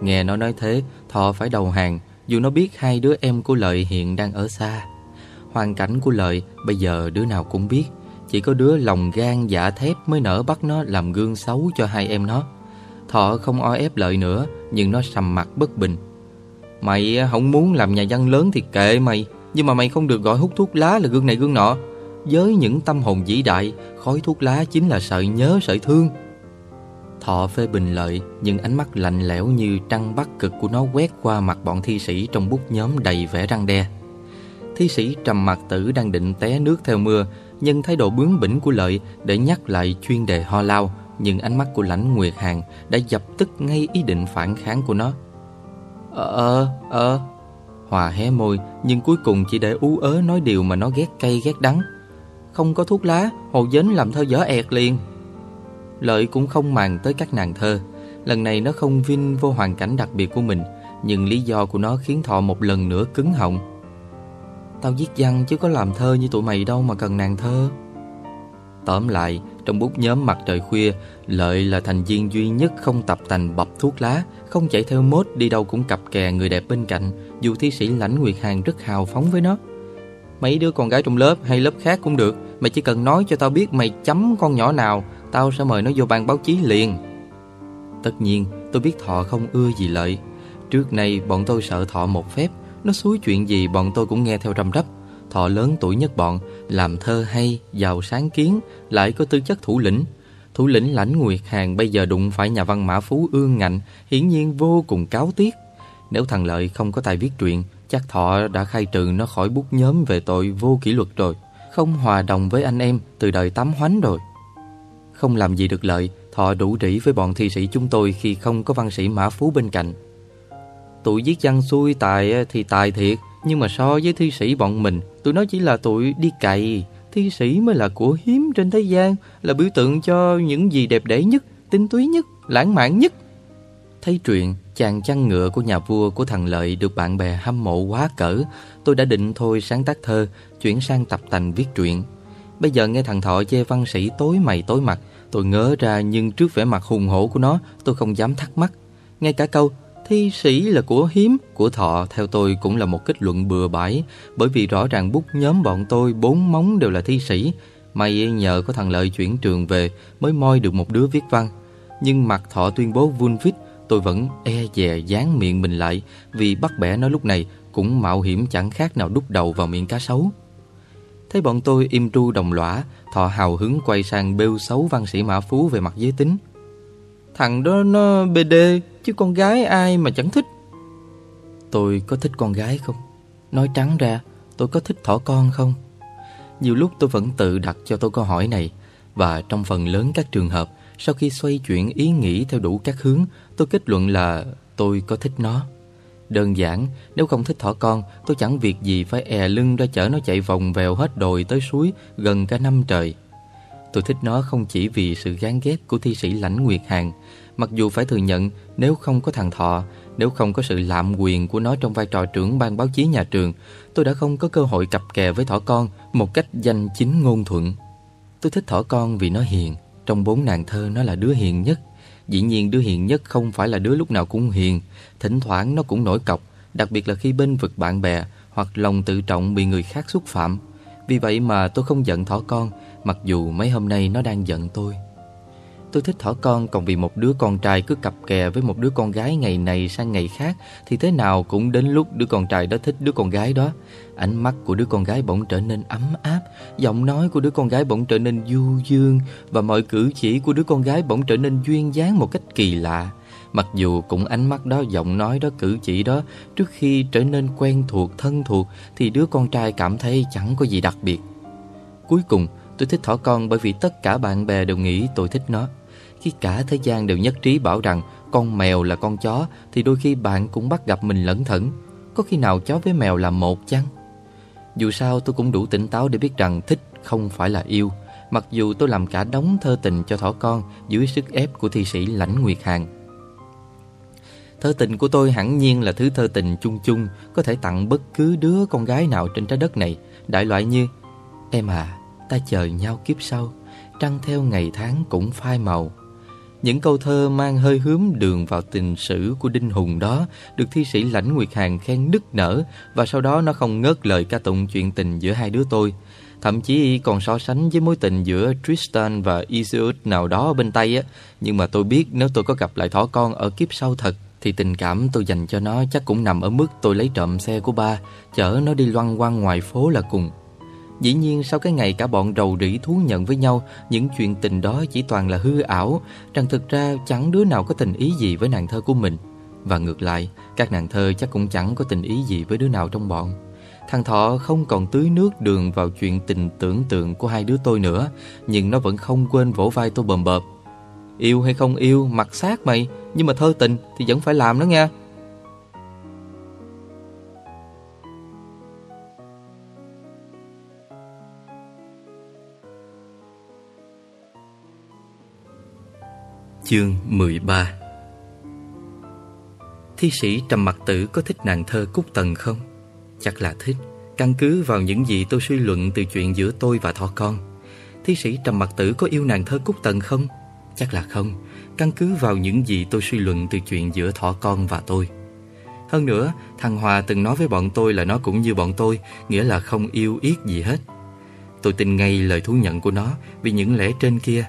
Nghe nó nói thế, Thọ phải đầu hàng, dù nó biết hai đứa em của Lợi hiện đang ở xa. Hoàn cảnh của Lợi bây giờ đứa nào cũng biết Chỉ có đứa lòng gan dạ thép mới nỡ bắt nó làm gương xấu cho hai em nó. Thọ không o ép Lợi nữa Nhưng nó sầm mặt bất bình. Mày không muốn làm nhà văn lớn thì kệ mày Nhưng mà mày không được gọi hút thuốc lá là gương này gương nọ. Với những tâm hồn vĩ đại Khói thuốc lá chính là sợi nhớ sợi thương. Thọ phê bình lợi Nhưng ánh mắt lạnh lẽo như trăng bắc cực của nó quét qua mặt bọn thi sĩ Trong bút nhóm đầy vẻ răng đe. Thi sĩ trầm mặt tử đang định té nước theo mưa Nhưng thái độ bướng bỉnh của lợi Để nhắc lại chuyên đề ho lao Nhưng ánh mắt của lãnh Nguyệt Hàng Đã dập tức ngay ý định phản kháng của nó. Ờ, ờ, ờ Hòa hé môi Nhưng cuối cùng chỉ để ú ớ nói điều mà nó ghét cay ghét đắng. Không có thuốc lá Hồ Dính làm thơ dở ẹt liền. Lợi cũng không màng tới các nàng thơ. Lần này nó không vinh vô hoàn cảnh đặc biệt của mình Nhưng lý do của nó khiến Thọ một lần nữa cứng họng. Tao viết văn chứ có làm thơ như tụi mày đâu mà cần nàng thơ. Tóm lại, trong bút nhóm mặt trời khuya Lợi là thành viên duy nhất không tập tành bập thuốc lá Không chạy theo mốt đi đâu cũng cặp kè người đẹp bên cạnh Dù thi sĩ lãnh Nguyệt Hàng rất hào phóng với nó. Mấy đứa con gái trong lớp hay lớp khác cũng được Mày chỉ cần nói cho tao biết mày chấm con nhỏ nào Tao sẽ mời nó vô ban báo chí liền. Tất nhiên tôi biết Thọ không ưa gì lợi. Trước nay bọn tôi sợ Thọ một phép. Nó xúi chuyện gì bọn tôi cũng nghe theo răm rắp. Thọ lớn tuổi nhất bọn Làm thơ hay, giàu sáng kiến Lại có tư chất thủ lĩnh. Thủ lĩnh lãnh Nguyệt Hàng bây giờ đụng phải nhà văn Mã Phú ương ngạnh Hiển nhiên vô cùng cáo tiếc. Nếu thằng Lợi không có tài viết truyện Chắc Thọ đã khai trừ nó khỏi bút nhóm về tội vô kỷ luật rồi. Không hòa đồng với anh em từ đời tám hoánh rồi. Không làm gì được lợi Thọ đủ rỉ với bọn thi sĩ chúng tôi khi không có văn sĩ Mã Phú bên cạnh. Tụi giết văn xuôi tài thì tài thiệt Nhưng mà so với thi sĩ bọn mình Tụi nó chỉ là tụi đi cày. Thi sĩ mới là của hiếm trên thế gian Là biểu tượng cho những gì đẹp đẽ nhất Tinh túy nhất, lãng mạn nhất. Thấy truyện Chàng chăn ngựa của nhà vua của thằng Lợi Được bạn bè hâm mộ quá cỡ Tôi đã định thôi sáng tác thơ Chuyển sang tập tành viết truyện. Bây giờ nghe thằng Thọ chê văn sĩ tối mày tối mặt. Tôi ngớ ra nhưng trước vẻ mặt hùng hổ của nó, Tôi không dám thắc mắc. Ngay cả câu, thi sĩ là của hiếm Của Thọ theo tôi cũng là một kết luận bừa bãi. Bởi vì rõ ràng bút nhóm bọn tôi Bốn móng đều là thi sĩ. May nhờ có thằng Lợi chuyển trường về Mới moi được một đứa viết văn. Nhưng mặt Thọ tuyên bố vun vít, Tôi vẫn e dè dán miệng mình lại. Vì bắt bẻ nó lúc này Cũng mạo hiểm chẳng khác nào đút đầu vào miệng cá sấu. Thấy bọn tôi im tru đồng lõa, Thọ hào hứng quay sang bêu xấu văn sĩ Mã Phú về mặt giới tính Thằng đó nó BD Chứ con gái ai mà chẳng thích Tôi có thích con gái không? Nói trắng ra, tôi có thích thỏ con không? Nhiều lúc tôi vẫn tự đặt cho tôi câu hỏi này, Và trong phần lớn các trường hợp, Sau khi xoay chuyển ý nghĩ theo đủ các hướng, Tôi kết luận là tôi có thích nó Đơn giản, nếu không thích thỏ con, tôi chẳng việc gì phải è lưng ra chở nó chạy vòng vèo hết đồi tới suối gần cả năm trời. Tôi thích nó không chỉ vì sự gán ghép của thi sĩ Lãnh Nguyệt hàn mặc dù phải thừa nhận nếu không có thằng Thọ, nếu không có sự lạm quyền của nó trong vai trò trưởng ban báo chí nhà trường, tôi đã không có cơ hội cặp kè với thỏ con một cách danh chính ngôn thuận. Tôi thích thỏ con vì nó hiền, trong bốn nàng thơ nó là đứa hiền nhất. Dĩ nhiên đứa hiền nhất không phải là đứa lúc nào cũng hiền, thỉnh thoảng nó cũng nổi cọc, đặc biệt là khi bên vực bạn bè hoặc lòng tự trọng bị người khác xúc phạm. Vì vậy mà tôi không giận thỏ con, mặc dù mấy hôm nay nó đang giận tôi. Tôi thích thỏ con còn vì một đứa con trai cứ cặp kè với một đứa con gái ngày này sang ngày khác thì thế nào cũng đến lúc đứa con trai đó thích đứa con gái đó. Ánh mắt của đứa con gái bỗng trở nên ấm áp, giọng nói của đứa con gái bỗng trở nên du dương và mọi cử chỉ của đứa con gái bỗng trở nên duyên dáng một cách kỳ lạ. Mặc dù cũng ánh mắt đó, giọng nói đó, cử chỉ đó Trước khi trở nên quen thuộc, thân thuộc Thì đứa con trai cảm thấy chẳng có gì đặc biệt. Cuối cùng tôi thích thỏ con bởi vì tất cả bạn bè đều nghĩ tôi thích nó. Khi cả thế gian đều nhất trí bảo rằng con mèo là con chó Thì đôi khi bạn cũng bắt gặp mình lẩn thẩn. Có khi nào chó với mèo là một chăng? Dù sao tôi cũng đủ tỉnh táo để biết rằng thích không phải là yêu. Mặc dù tôi làm cả đống thơ tình cho thỏ con Dưới sức ép của thi sĩ Lãnh Nguyệt Hàng Thơ tình của tôi hẳn nhiên là thứ thơ tình chung chung Có thể tặng bất cứ đứa con gái nào trên trái đất này Đại loại như Em à, ta chờ nhau kiếp sau Trăng theo ngày tháng cũng phai màu Những câu thơ mang hơi hướng đường vào tình sử của Đinh Hùng đó được thi sĩ Lãnh Nguyệt Hàn khen nức nở và sau đó nó không ngớt lời ca tụng chuyện tình giữa hai đứa tôi. Thậm chí còn so sánh với mối tình giữa Tristan và Iseult nào đó bên Tây á. Nhưng mà tôi biết nếu tôi có gặp lại thỏ con ở kiếp sau thật thì tình cảm tôi dành cho nó chắc cũng nằm ở mức tôi lấy trộm xe của ba, chở nó đi loăng quăng ngoài phố là cùng. Dĩ nhiên sau cái ngày cả bọn đầu rỉ thú nhận với nhau Những chuyện tình đó chỉ toàn là hư ảo Rằng thực ra chẳng đứa nào có tình ý gì với nàng thơ của mình. Và ngược lại Các nàng thơ chắc cũng chẳng có tình ý gì với đứa nào trong bọn. Thằng Thọ không còn tưới nước đường vào chuyện tình tưởng tượng của hai đứa tôi nữa Nhưng nó vẫn không quên vỗ vai tôi bầm bợp Yêu hay không yêu, mặc xác mày Nhưng mà thơ tình thì vẫn phải làm đó nha Chương 13 Thi sĩ Trầm Mặc Tử có thích nàng thơ Cúc Tần không? Chắc là thích Căn cứ vào những gì tôi suy luận từ chuyện giữa tôi và thỏ con Thi sĩ Trầm Mặc Tử có yêu nàng thơ Cúc Tần không? Chắc là không. Căn cứ vào những gì tôi suy luận từ chuyện giữa thỏ con và tôi. Hơn nữa, thằng Hòa từng nói với bọn tôi là nó cũng như bọn tôi Nghĩa là không yêu yết gì hết. Tôi tin ngay lời thú nhận của nó Vì những lẽ trên kia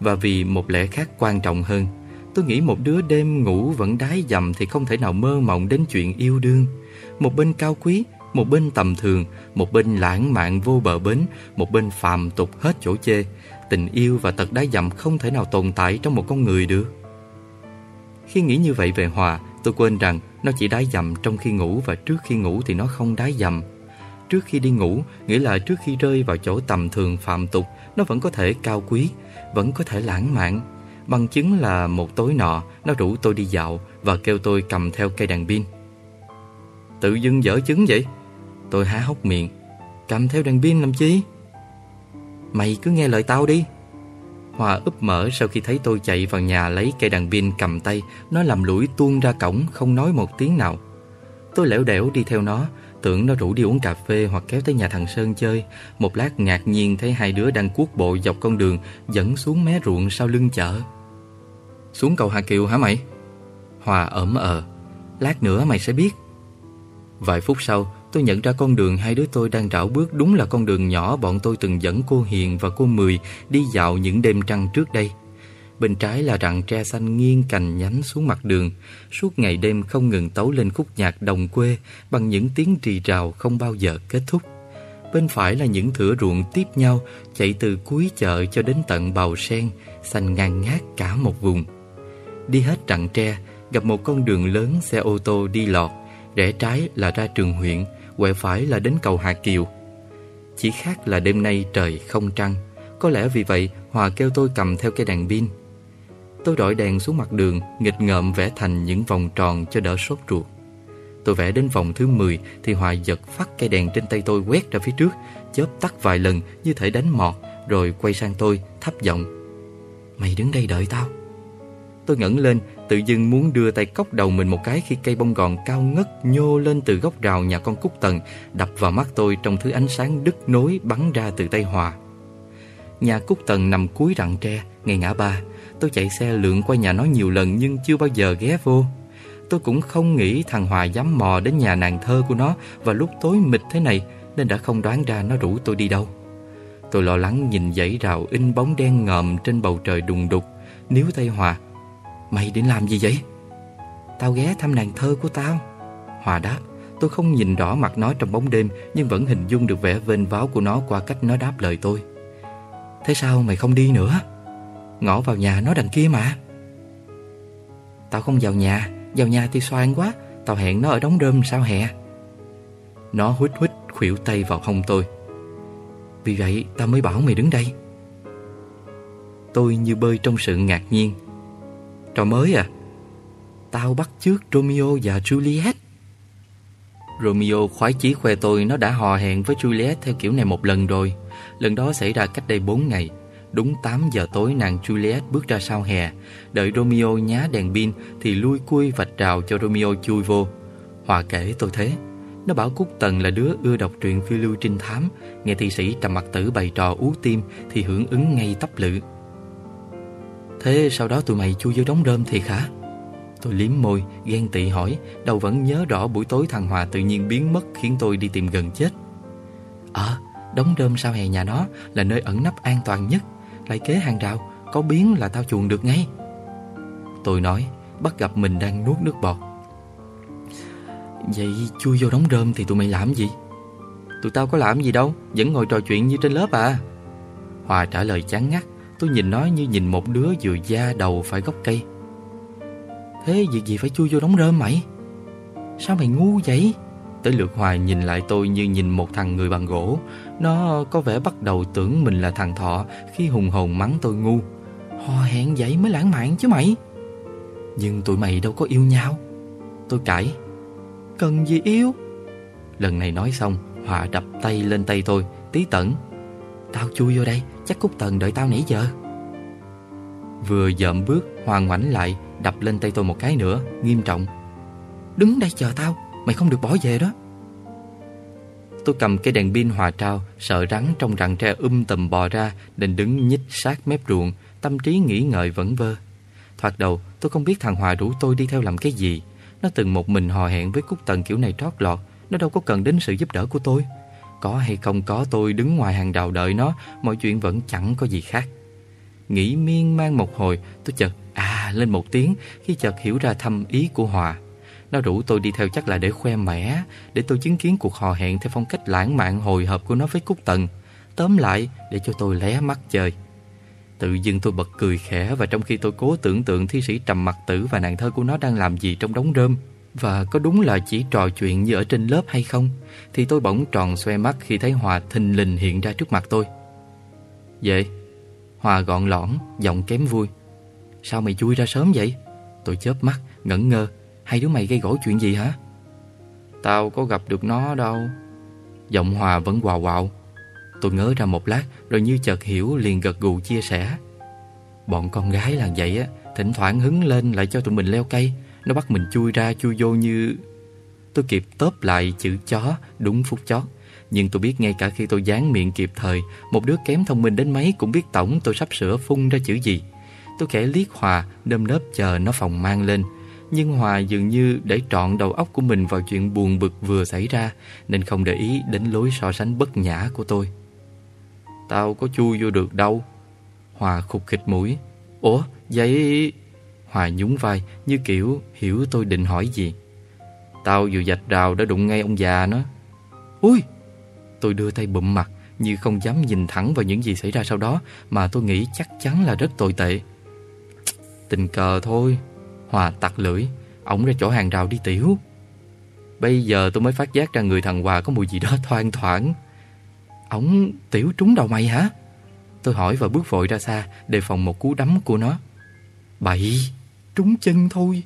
và vì một lẽ khác quan trọng hơn. Tôi nghĩ một đứa đêm ngủ vẫn đái dầm Thì không thể nào mơ mộng đến chuyện yêu đương. Một bên cao quý Một bên tầm thường Một bên lãng mạn vô bờ bến Một bên phàm tục hết chỗ chê Tình yêu và tật đá dầm không thể nào tồn tại trong một con người được Khi nghĩ như vậy về Hòa Tôi quên rằng nó chỉ đái dầm trong khi ngủ Và trước khi ngủ thì nó không đái dầm Trước khi đi ngủ Nghĩa là trước khi rơi vào chỗ tầm thường phạm tục Nó vẫn có thể cao quý vẫn có thể lãng mạn. Bằng chứng là một tối nọ, nó rủ tôi đi dạo và kêu tôi cầm theo cây đàn pin. Tự dưng dở chứng vậy? Tôi há hốc miệng. Cầm theo đàn pin làm chi? Mày cứ nghe lời tao đi. Hòa úp mở sau khi thấy tôi chạy vào nhà lấy cây đàn pin cầm tay, nó làm lũi tuôn ra cổng không nói một tiếng nào. Tôi lẻo đẻo đi theo nó, Tưởng nó rủ đi uống cà phê hoặc kéo tới nhà thằng Sơn chơi Một lát ngạc nhiên thấy hai đứa đang cuốc bộ dọc con đường Dẫn xuống mé ruộng sau lưng chợ Xuống cầu Hà Kiều hả mày? Hòa ẩm ờ Lát nữa mày sẽ biết Vài phút sau tôi nhận ra con đường hai đứa tôi đang rảo bước Đúng là con đường nhỏ bọn tôi từng dẫn cô Hiền và cô Mười Đi dạo những đêm trăng trước đây. Bên trái là rặng tre xanh nghiêng cành nhánh xuống mặt đường. Suốt ngày đêm không ngừng tấu lên khúc nhạc đồng quê Bằng những tiếng rì rào không bao giờ kết thúc. Bên phải là những thửa ruộng tiếp nhau, Chạy từ cuối chợ cho đến tận bào sen, Xanh ngang ngát cả một vùng. Đi hết rặng tre, Gặp một con đường lớn xe ô tô đi lọt. Rẽ trái là ra trường huyện Quẹo phải là đến cầu Hà Kiều Chỉ khác là đêm nay trời không trăng Có lẽ vì vậy Hòa kêu tôi cầm theo cây đèn pin Tôi đội đèn xuống mặt đường, nghịch ngợm vẽ thành những vòng tròn cho đỡ sốt ruột. Tôi vẽ đến vòng thứ 10 thì hòa giật phát cây đèn trên tay tôi quét ra phía trước, chớp tắt vài lần như thể đánh mọt, rồi quay sang tôi, thấp giọng. Mày đứng đây đợi tao. Tôi ngẩng lên, tự dưng muốn đưa tay cốc đầu mình một cái khi cây bông gòn cao ngất nhô lên từ góc rào nhà con Cúc Tần, đập vào mắt tôi trong thứ ánh sáng đứt nối bắn ra từ tay Hòa. Nhà Cúc Tần nằm cuối rặng tre, ngay ngã ba. Tôi chạy xe lượn qua nhà nó nhiều lần nhưng chưa bao giờ ghé vô. Tôi cũng không nghĩ thằng Hòa dám mò đến nhà nàng thơ của nó vào lúc tối mịt thế này nên đã không đoán ra nó rủ tôi đi đâu. Tôi lo lắng nhìn dãy rào in bóng đen ngòm trên bầu trời đùng đục, nếu tay Hòa. Mày định làm gì vậy? Tao ghé thăm nàng thơ của tao. Hòa đáp, tôi không nhìn rõ mặt nó trong bóng đêm nhưng vẫn hình dung được vẻ vênh váo của nó qua cách nó đáp lời tôi. Thế sao mày không đi nữa? Ngõ vào nhà nó đằng kia mà Tao không vào nhà Vào nhà thì xoan quá Tao hẹn nó ở đóng rơm sao hè Nó huýt huýt khuỷu tay vào hông tôi Vì vậy tao mới bảo mày đứng đây Tôi như bơi trong sự ngạc nhiên Trò mới à? Tao bắt trước Romeo và Juliet. Romeo khoái chí khoe tôi Nó đã hò hẹn với Juliet theo kiểu này một lần rồi. Lần đó xảy ra cách đây 4 ngày. Đúng 8 giờ tối nàng Juliet bước ra sau hè. Đợi Romeo nhá đèn pin Thì lui cui vạch rào cho Romeo chui vô. Hòa kể tôi thế, Nó bảo Cúc Tần là đứa ưa đọc truyện phiêu lưu trinh thám. Nghe thi sĩ trầm mặt tử bày trò ú tim Thì hưởng ứng ngay tấp lự. Thế sau đó tụi mày chui vô đống rơm thiệt hả? Tôi liếm môi, ghen tị hỏi Đầu vẫn nhớ rõ buổi tối thằng Hòa tự nhiên biến mất Khiến tôi đi tìm gần chết. Ờ, đống rơm sau hè nhà nó Là nơi ẩn nấp an toàn nhất. Lại kế hàng rào Có biến là tao chuồn được ngay. Tôi nói Bắt gặp mình đang nuốt nước bọt. Vậy chui vô đống rơm thì tụi mày làm gì? Tụi tao có làm gì đâu Vẫn ngồi trò chuyện như trên lớp à? Hòa trả lời chán ngắt. Tôi nhìn nó như nhìn một đứa vừa da đầu phải gốc cây. Thế việc gì phải chui vô đống rơm mày? Sao mày ngu vậy? Tới lượt Hoài nhìn lại tôi như nhìn một thằng người bằng gỗ. Nó có vẻ bắt đầu tưởng mình là thằng thọ Khi hùng hồn mắng tôi ngu. Hò hẹn vậy mới lãng mạn chứ mày. Nhưng tụi mày đâu có yêu nhau. Tôi cãi. Cần gì yêu? Lần này nói xong, Hòa đập tay lên tay tôi, Tí tẩn. Tao chui vô đây, Chắc Cúc Tần đợi tao nãy giờ. Vừa dậm bước, Hoàng ngoảnh lại Đập lên tay tôi một cái nữa, Nghiêm trọng. Đứng đây chờ tao, Mày không được bỏ về đó. Tôi cầm cây đèn pin hòa trao, Sợ rắn trong rặng tre um tùm bò ra, Nên đứng nhích sát mép ruộng, Tâm trí nghĩ ngợi vẫn vơ. Thoạt đầu, tôi không biết thằng Hòa rủ tôi đi theo làm cái gì. Nó từng một mình hò hẹn với Cúc Tần kiểu này trót lọt, Nó đâu có cần đến sự giúp đỡ của tôi. Có hay không có, tôi đứng ngoài hàng đầu đợi nó, Mọi chuyện vẫn chẳng có gì khác. Nghĩ miên man một hồi, Tôi chợt à lên một tiếng, Khi chợt hiểu ra thâm ý của Hòa. Nó rủ tôi đi theo chắc là để khoe mẽ, Để tôi chứng kiến cuộc hò hẹn Theo phong cách lãng mạn hồi hộp của nó với Cúc Tần. Tóm lại, để cho tôi lé mắt chơi. Tự dưng tôi bật cười khẽ Và trong khi tôi cố tưởng tượng thi sĩ trầm mặc tử Và nàng thơ của nó đang làm gì trong đống rơm và có đúng là chỉ trò chuyện như ở trên lớp hay không? Thì tôi bỗng tròn xoe mắt Khi thấy Hòa thình lình hiện ra trước mặt tôi. Vậy Hòa gọn lõn, giọng kém vui. Sao mày chui ra sớm vậy? Tôi chớp mắt, ngẩn ngơ. Hai đứa mày gây gỗ chuyện gì hả? Tao có gặp được nó đâu. Giọng Hòa vẫn quào quào. Tôi ngớ ra một lát Rồi như chợt hiểu liền gật gù chia sẻ. Bọn con gái là vậy á Thỉnh thoảng hứng lên lại cho tụi mình leo cây. Nó bắt mình chui ra chui vô như Tôi kịp tớp lại chữ chó Đúng phút chót. Nhưng tôi biết ngay cả khi tôi dán miệng kịp thời, Một đứa kém thông minh đến mấy cũng biết tổng tôi sắp sửa phun ra chữ gì. Tôi khẽ liếc Hòa, Nơm nớp chờ nó phòng mang lên. Nhưng Hòa dường như để trọn đầu óc của mình vào chuyện buồn bực vừa xảy ra, Nên không để ý đến lối so sánh bất nhã của tôi. Tao có chui vô được đâu? Hòa khục khịch mũi. Ủa vậy Hòa nhún vai như kiểu hiểu tôi định hỏi gì. Tao vừa dạch rào đã đụng ngay ông già nó. Ui! Tôi đưa tay bụm mặt Như không dám nhìn thẳng vào những gì xảy ra sau đó, Mà tôi nghĩ chắc chắn là rất tồi tệ. Tình cờ thôi. Hòa tặc lưỡi. Ông ra chỗ hàng rào đi tiểu. Bây giờ tôi mới phát giác ra người thằng Hòa có mùi gì đó thoang thoảng. Ông tiểu trúng đầu mày hả? Tôi hỏi và bước vội ra xa, Đề phòng một cú đấm của nó. Bậy! Trúng chân thôi.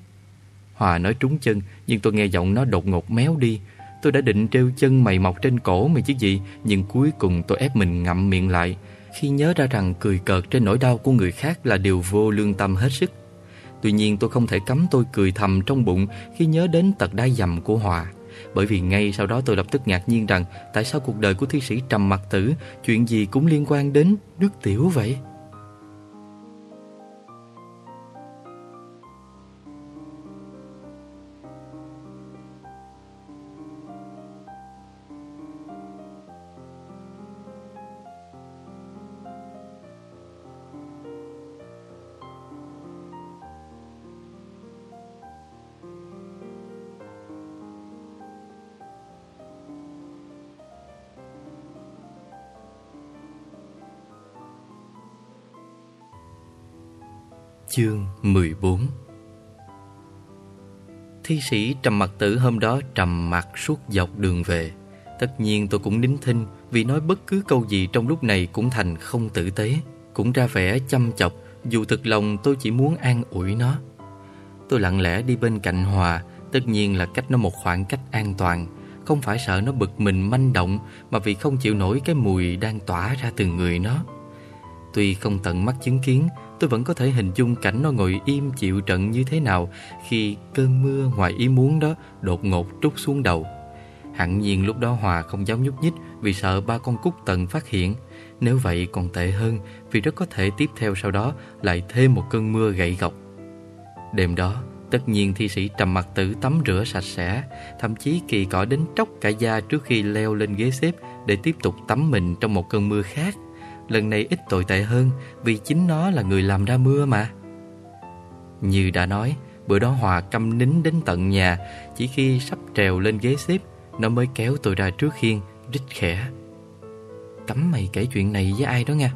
Hòa nói trúng chân, Nhưng tôi nghe giọng nó đột ngột méo đi. Tôi đã định treo chân mày mọc trên cổ mày chứ gì, Nhưng cuối cùng tôi ép mình ngậm miệng lại. Khi nhớ ra rằng cười cợt trên nỗi đau của người khác là điều vô lương tâm hết sức. Tuy nhiên tôi không thể cấm tôi cười thầm trong bụng Khi nhớ đến tật đai dầm của Hòa. Bởi vì ngay sau đó tôi lập tức ngạc nhiên rằng Tại sao cuộc đời của thi sĩ Trầm Mặc Tử Chuyện gì cũng liên quan đến nước tiểu vậy? Chương 14 Thi sĩ Trầm Mặc Tử hôm đó trầm mặc suốt dọc đường về. Tất nhiên tôi cũng nín thinh Vì nói bất cứ câu gì trong lúc này cũng thành không tử tế, Cũng ra vẻ chăm chọc, Dù thực lòng tôi chỉ muốn an ủi nó. Tôi lặng lẽ đi bên cạnh Hòa, Tất nhiên là cách nó một khoảng cách an toàn. Không phải sợ nó bực mình manh động, Mà vì không chịu nổi cái mùi đang tỏa ra từ người nó. Tuy không tận mắt chứng kiến Tôi vẫn có thể hình dung cảnh nó ngồi im chịu trận như thế nào Khi cơn mưa ngoài ý muốn đó đột ngột trút xuống đầu Hẳn nhiên lúc đó Hòa không dám nhúc nhích Vì sợ ba con cúc tần phát hiện Nếu vậy còn tệ hơn vì rất có thể tiếp theo sau đó lại thêm một cơn mưa gậy gộc. Đêm đó, tất nhiên thi sĩ trầm mặt tử tắm rửa sạch sẽ, thậm chí kỳ cọ đến tróc cả da trước khi leo lên ghế xếp để tiếp tục tắm mình trong một cơn mưa khác. Lần này ít tồi tệ hơn vì chính nó là người làm ra mưa mà. Như đã nói, bữa đó Hòa câm nín đến tận nhà, chỉ khi sắp trèo lên ghế xếp, nó mới kéo tôi ra trước khiên, rít khẽ. Cấm mày kể chuyện này với ai đó nha.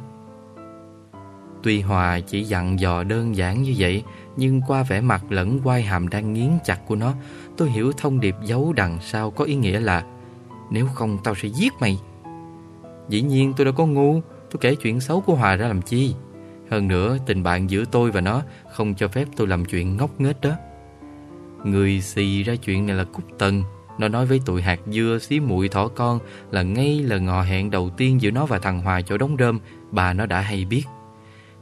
Tuy Hòa chỉ dặn dò đơn giản như vậy, nhưng qua vẻ mặt lẫn quai hàm đang nghiến chặt của nó, tôi hiểu thông điệp giấu đằng sau có ý nghĩa là nếu không tao sẽ giết mày. Dĩ nhiên tôi đâu có ngu, tôi kể chuyện xấu của Hòa ra làm chi. Hơn nữa, tình bạn giữa tôi và nó không cho phép tôi làm chuyện ngốc nghếch đó. Người xì ra chuyện này là Cúc Tần. Nó nói với tụi hạt dưa xí muội thỏ con là ngay lần ngò hẹn đầu tiên giữa nó và thằng Hòa chỗ đóng rơm, bà nó đã hay biết.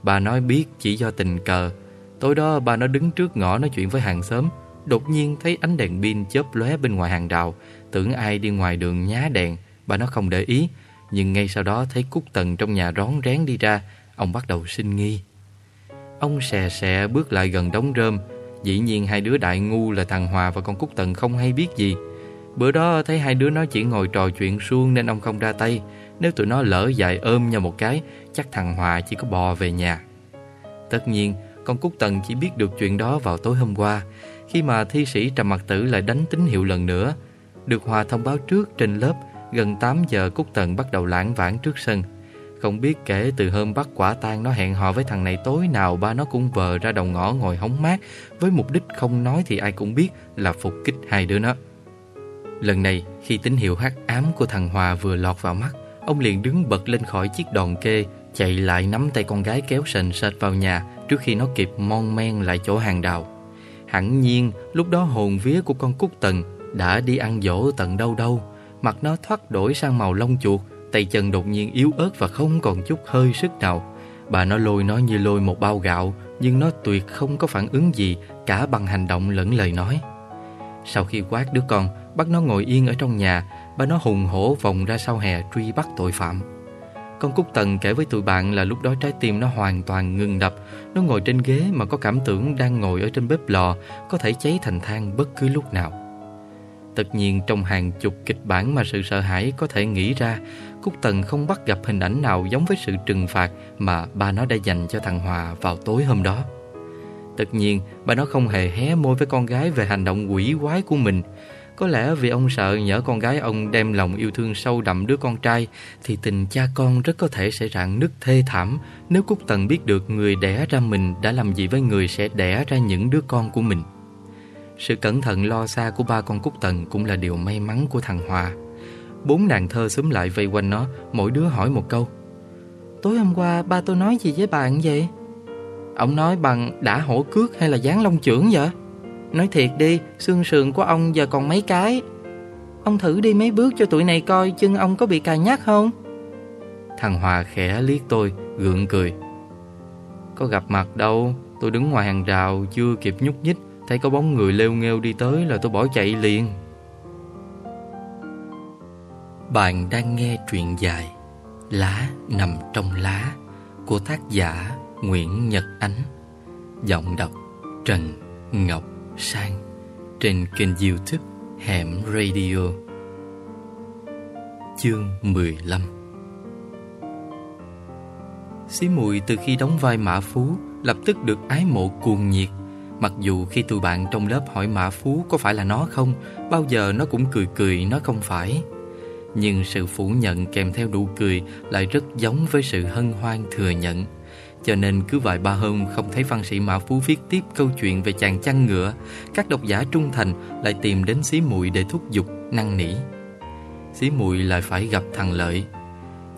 Bà nói biết chỉ do tình cờ. Tối đó bà nó đứng trước ngõ nói chuyện với hàng xóm, đột nhiên thấy ánh đèn pin chớp lóe bên ngoài hàng rào, tưởng ai đi ngoài đường nhá đèn, bà nó không để ý, nhưng ngay sau đó thấy Cúc Tần trong nhà rón rén đi ra, ông bắt đầu sinh nghi. Ông xè xè bước lại gần đống rơm, dĩ nhiên hai đứa đại ngu là thằng Hòa và con Cúc Tần không hay biết gì. Bữa đó thấy hai đứa nó chỉ ngồi trò chuyện suông nên ông không ra tay. Nếu tụi nó lỡ dại ôm nhau một cái, chắc thằng Hòa chỉ có bò về nhà. Tất nhiên, con Cúc Tần chỉ biết được chuyện đó vào tối hôm qua, khi mà thi sĩ Trầm Mặc Tử lại đánh tín hiệu lần nữa. Được Hòa thông báo trước trên lớp, gần 8 giờ Cúc Tần bắt đầu lãng vãng trước sân. Không biết kể từ hôm bắt quả tang nó hẹn hò với thằng này tối nào ba nó cũng vờ ra đầu ngõ ngồi hóng mát với mục đích không nói thì ai cũng biết là phục kích hai đứa nó. Lần này khi tín hiệu hắc ám của thằng Hòa vừa lọt vào mắt, ông liền đứng bật lên khỏi chiếc đòn kê, chạy lại nắm tay con gái kéo sền sệt vào nhà trước khi nó kịp mon men lại chỗ hàng đào. Hẳn nhiên lúc đó hồn vía của con Cúc Tần đã đi ăn dỗ tận đâu đâu, mặt nó thoát đổi sang màu lông chuột, Tay chân đột nhiên yếu ớt và không còn chút hơi sức nào. Bà nó lôi nó như lôi một bao gạo, Nhưng nó tuyệt không có phản ứng gì, Cả bằng hành động lẫn lời nói. Sau khi quát đứa con, Bắt nó ngồi yên ở trong nhà, Bà nó hùng hổ vòng ra sau hè truy bắt tội phạm. Con Cúc Tần kể với tụi bạn là lúc đó trái tim nó hoàn toàn ngừng đập. Nó ngồi trên ghế mà có cảm tưởng đang ngồi ở trên bếp lò, Có thể cháy thành than bất cứ lúc nào. Tất nhiên trong hàng chục kịch bản mà sự sợ hãi có thể nghĩ ra Cúc Tần không bắt gặp hình ảnh nào giống với sự trừng phạt mà ba nó đã dành cho thằng Hòa vào tối hôm đó. Tất nhiên, ba nó không hề hé môi với con gái về hành động quỷ quái của mình. Có lẽ vì ông sợ nhỡ con gái ông đem lòng yêu thương sâu đậm đứa con trai thì tình cha con rất có thể sẽ rạn nứt thê thảm nếu Cúc Tần biết được người đẻ ra mình đã làm gì với người sẽ đẻ ra những đứa con của mình. Sự cẩn thận lo xa của ba con Cúc Tần cũng là điều may mắn của thằng Hòa. Bốn nàng thơ xúm lại vây quanh nó Mỗi đứa hỏi một câu. Tối hôm qua ba tôi nói gì với bạn vậy? Ông nói bằng đã hổ cước hay là dán lông trưởng vậy? Nói thiệt đi Xương sườn của ông giờ còn mấy cái. Ông thử đi mấy bước cho tụi này coi Chân ông có bị cài nhắc không? Thằng Hòa khẽ liếc tôi Gượng cười. Có gặp mặt đâu Tôi đứng ngoài hàng rào chưa kịp nhúc nhích Thấy có bóng người leo nghêu đi tới là tôi bỏ chạy liền. Bạn đang nghe truyện dài Lá nằm trong lá của tác giả Nguyễn Nhật Ánh. Giọng đọc Trần Ngọc Sang trên kênh youtube Hẻm Radio. Chương 15 Xí mùi từ khi đóng vai Mã Phú lập tức được ái mộ cuồng nhiệt. Mặc dù khi tụi bạn trong lớp hỏi Mã Phú có phải là nó không Bao giờ nó cũng cười cười nó không phải nhưng sự phủ nhận kèm theo nụ cười lại rất giống với sự hân hoan thừa nhận. Cho nên cứ vài ba hôm không thấy văn sĩ Mã Phú viết tiếp câu chuyện về chàng chăn ngựa, các độc giả trung thành lại tìm đến xí muội để thúc giục, năn nỉ. Xí muội lại phải gặp thằng Lợi.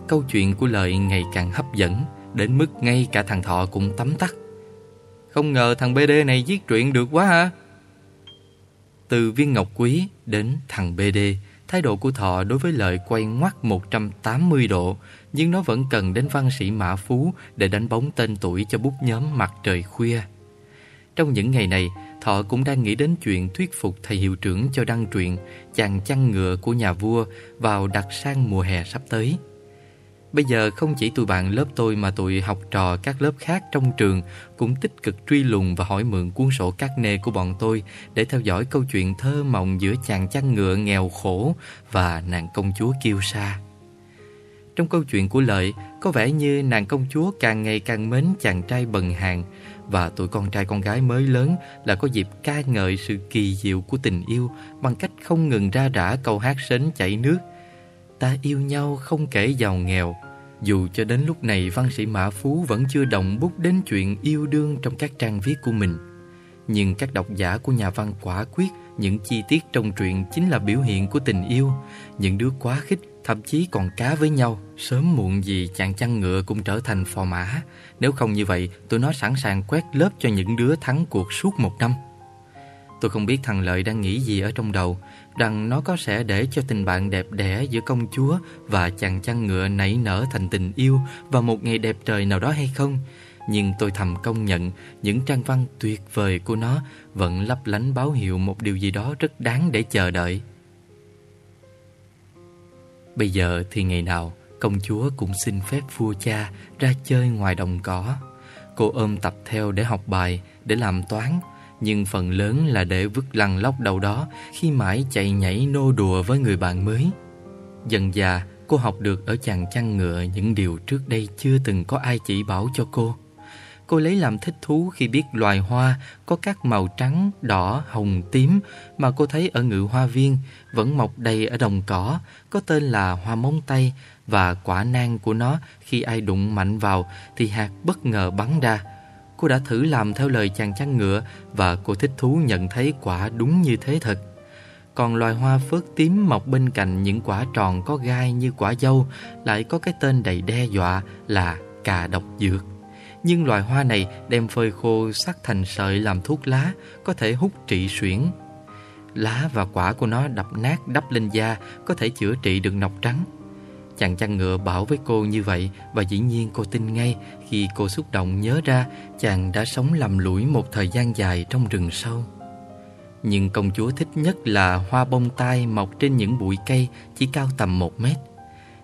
Câu chuyện của Lợi ngày càng hấp dẫn, đến mức ngay cả thằng Thọ cũng tắm tắt. Không ngờ thằng BD này viết truyện được quá ha. Từ viên ngọc quý đến thằng BD Thái độ của Thọ đối với lợi quay ngoắt 180 độ, nhưng nó vẫn cần đến văn sĩ Mã Phú để đánh bóng tên tuổi cho bút nhóm mặt trời khuya. Trong những ngày này, Thọ cũng đang nghĩ đến chuyện thuyết phục thầy hiệu trưởng cho đăng truyện Chàng chăn ngựa của nhà vua vào đặt sang mùa hè sắp tới. Bây giờ không chỉ tụi bạn lớp tôi mà tụi học trò các lớp khác trong trường cũng tích cực truy lùng và hỏi mượn cuốn sổ các nê của bọn tôi để theo dõi câu chuyện thơ mộng giữa chàng chăn ngựa nghèo khổ và nàng công chúa kiêu sa. Trong câu chuyện của Lợi, có vẻ như nàng công chúa càng ngày càng mến chàng trai bần hàng và tụi con trai con gái mới lớn là có dịp ca ngợi sự kỳ diệu của tình yêu bằng cách không ngừng ra rã câu hát sến chảy nước ta yêu nhau không kể giàu nghèo. Dù cho đến lúc này văn sĩ Mã Phú vẫn chưa động bút đến chuyện yêu đương trong các trang viết của mình. Nhưng các độc giả của nhà văn quả quyết những chi tiết trong truyện chính là biểu hiện của tình yêu. Những đứa quá khích thậm chí còn cá với nhau. Sớm muộn gì chàng chăn ngựa cũng trở thành phò mã. Nếu không như vậy, tụi nó sẵn sàng quét lớp cho những đứa thắng cuộc suốt một năm. Tôi không biết thằng Lợi đang nghĩ gì ở trong đầu rằng nó có sẽ để cho tình bạn đẹp đẽ giữa công chúa và chàng chăn ngựa nảy nở thành tình yêu vào một ngày đẹp trời nào đó hay không. Nhưng tôi thầm công nhận những trang văn tuyệt vời của nó vẫn lấp lánh báo hiệu một điều gì đó rất đáng để chờ đợi. Bây giờ thì ngày nào công chúa cũng xin phép vua cha ra chơi ngoài đồng cỏ. Cô ôm tập theo để học bài, để làm toán nhưng phần lớn là để vứt lăn lóc đâu đó khi mãi chạy nhảy nô đùa với người bạn mới. Dần già, cô học được ở chàng chăn ngựa những điều trước đây chưa từng có ai chỉ bảo cho cô. Cô lấy làm thích thú khi biết loài hoa có các màu trắng, đỏ, hồng, tím mà cô thấy ở ngự hoa viên vẫn mọc đầy ở đồng cỏ, có tên là hoa móng tay và quả nang của nó khi ai đụng mạnh vào thì hạt bất ngờ bắn ra Cô đã thử làm theo lời chàng chăn ngựa và cô thích thú nhận thấy quả đúng như thế thật. Còn loài hoa phớt tím mọc bên cạnh những quả tròn có gai như quả dâu lại có cái tên đầy đe dọa là cà độc dược. Nhưng loài hoa này đem phơi khô sắc thành sợi làm thuốc lá, có thể hút trị suyễn. Lá và quả của nó đập nát đắp lên da, có thể chữa trị được nọc trắng. Chàng chăn ngựa bảo với cô như vậy, và dĩ nhiên cô tin ngay khi cô xúc động nhớ ra, chàng đã sống lầm lũi một thời gian dài trong rừng sâu. Nhưng công chúa thích nhất là hoa bông tai mọc trên những bụi cây, chỉ cao tầm một mét.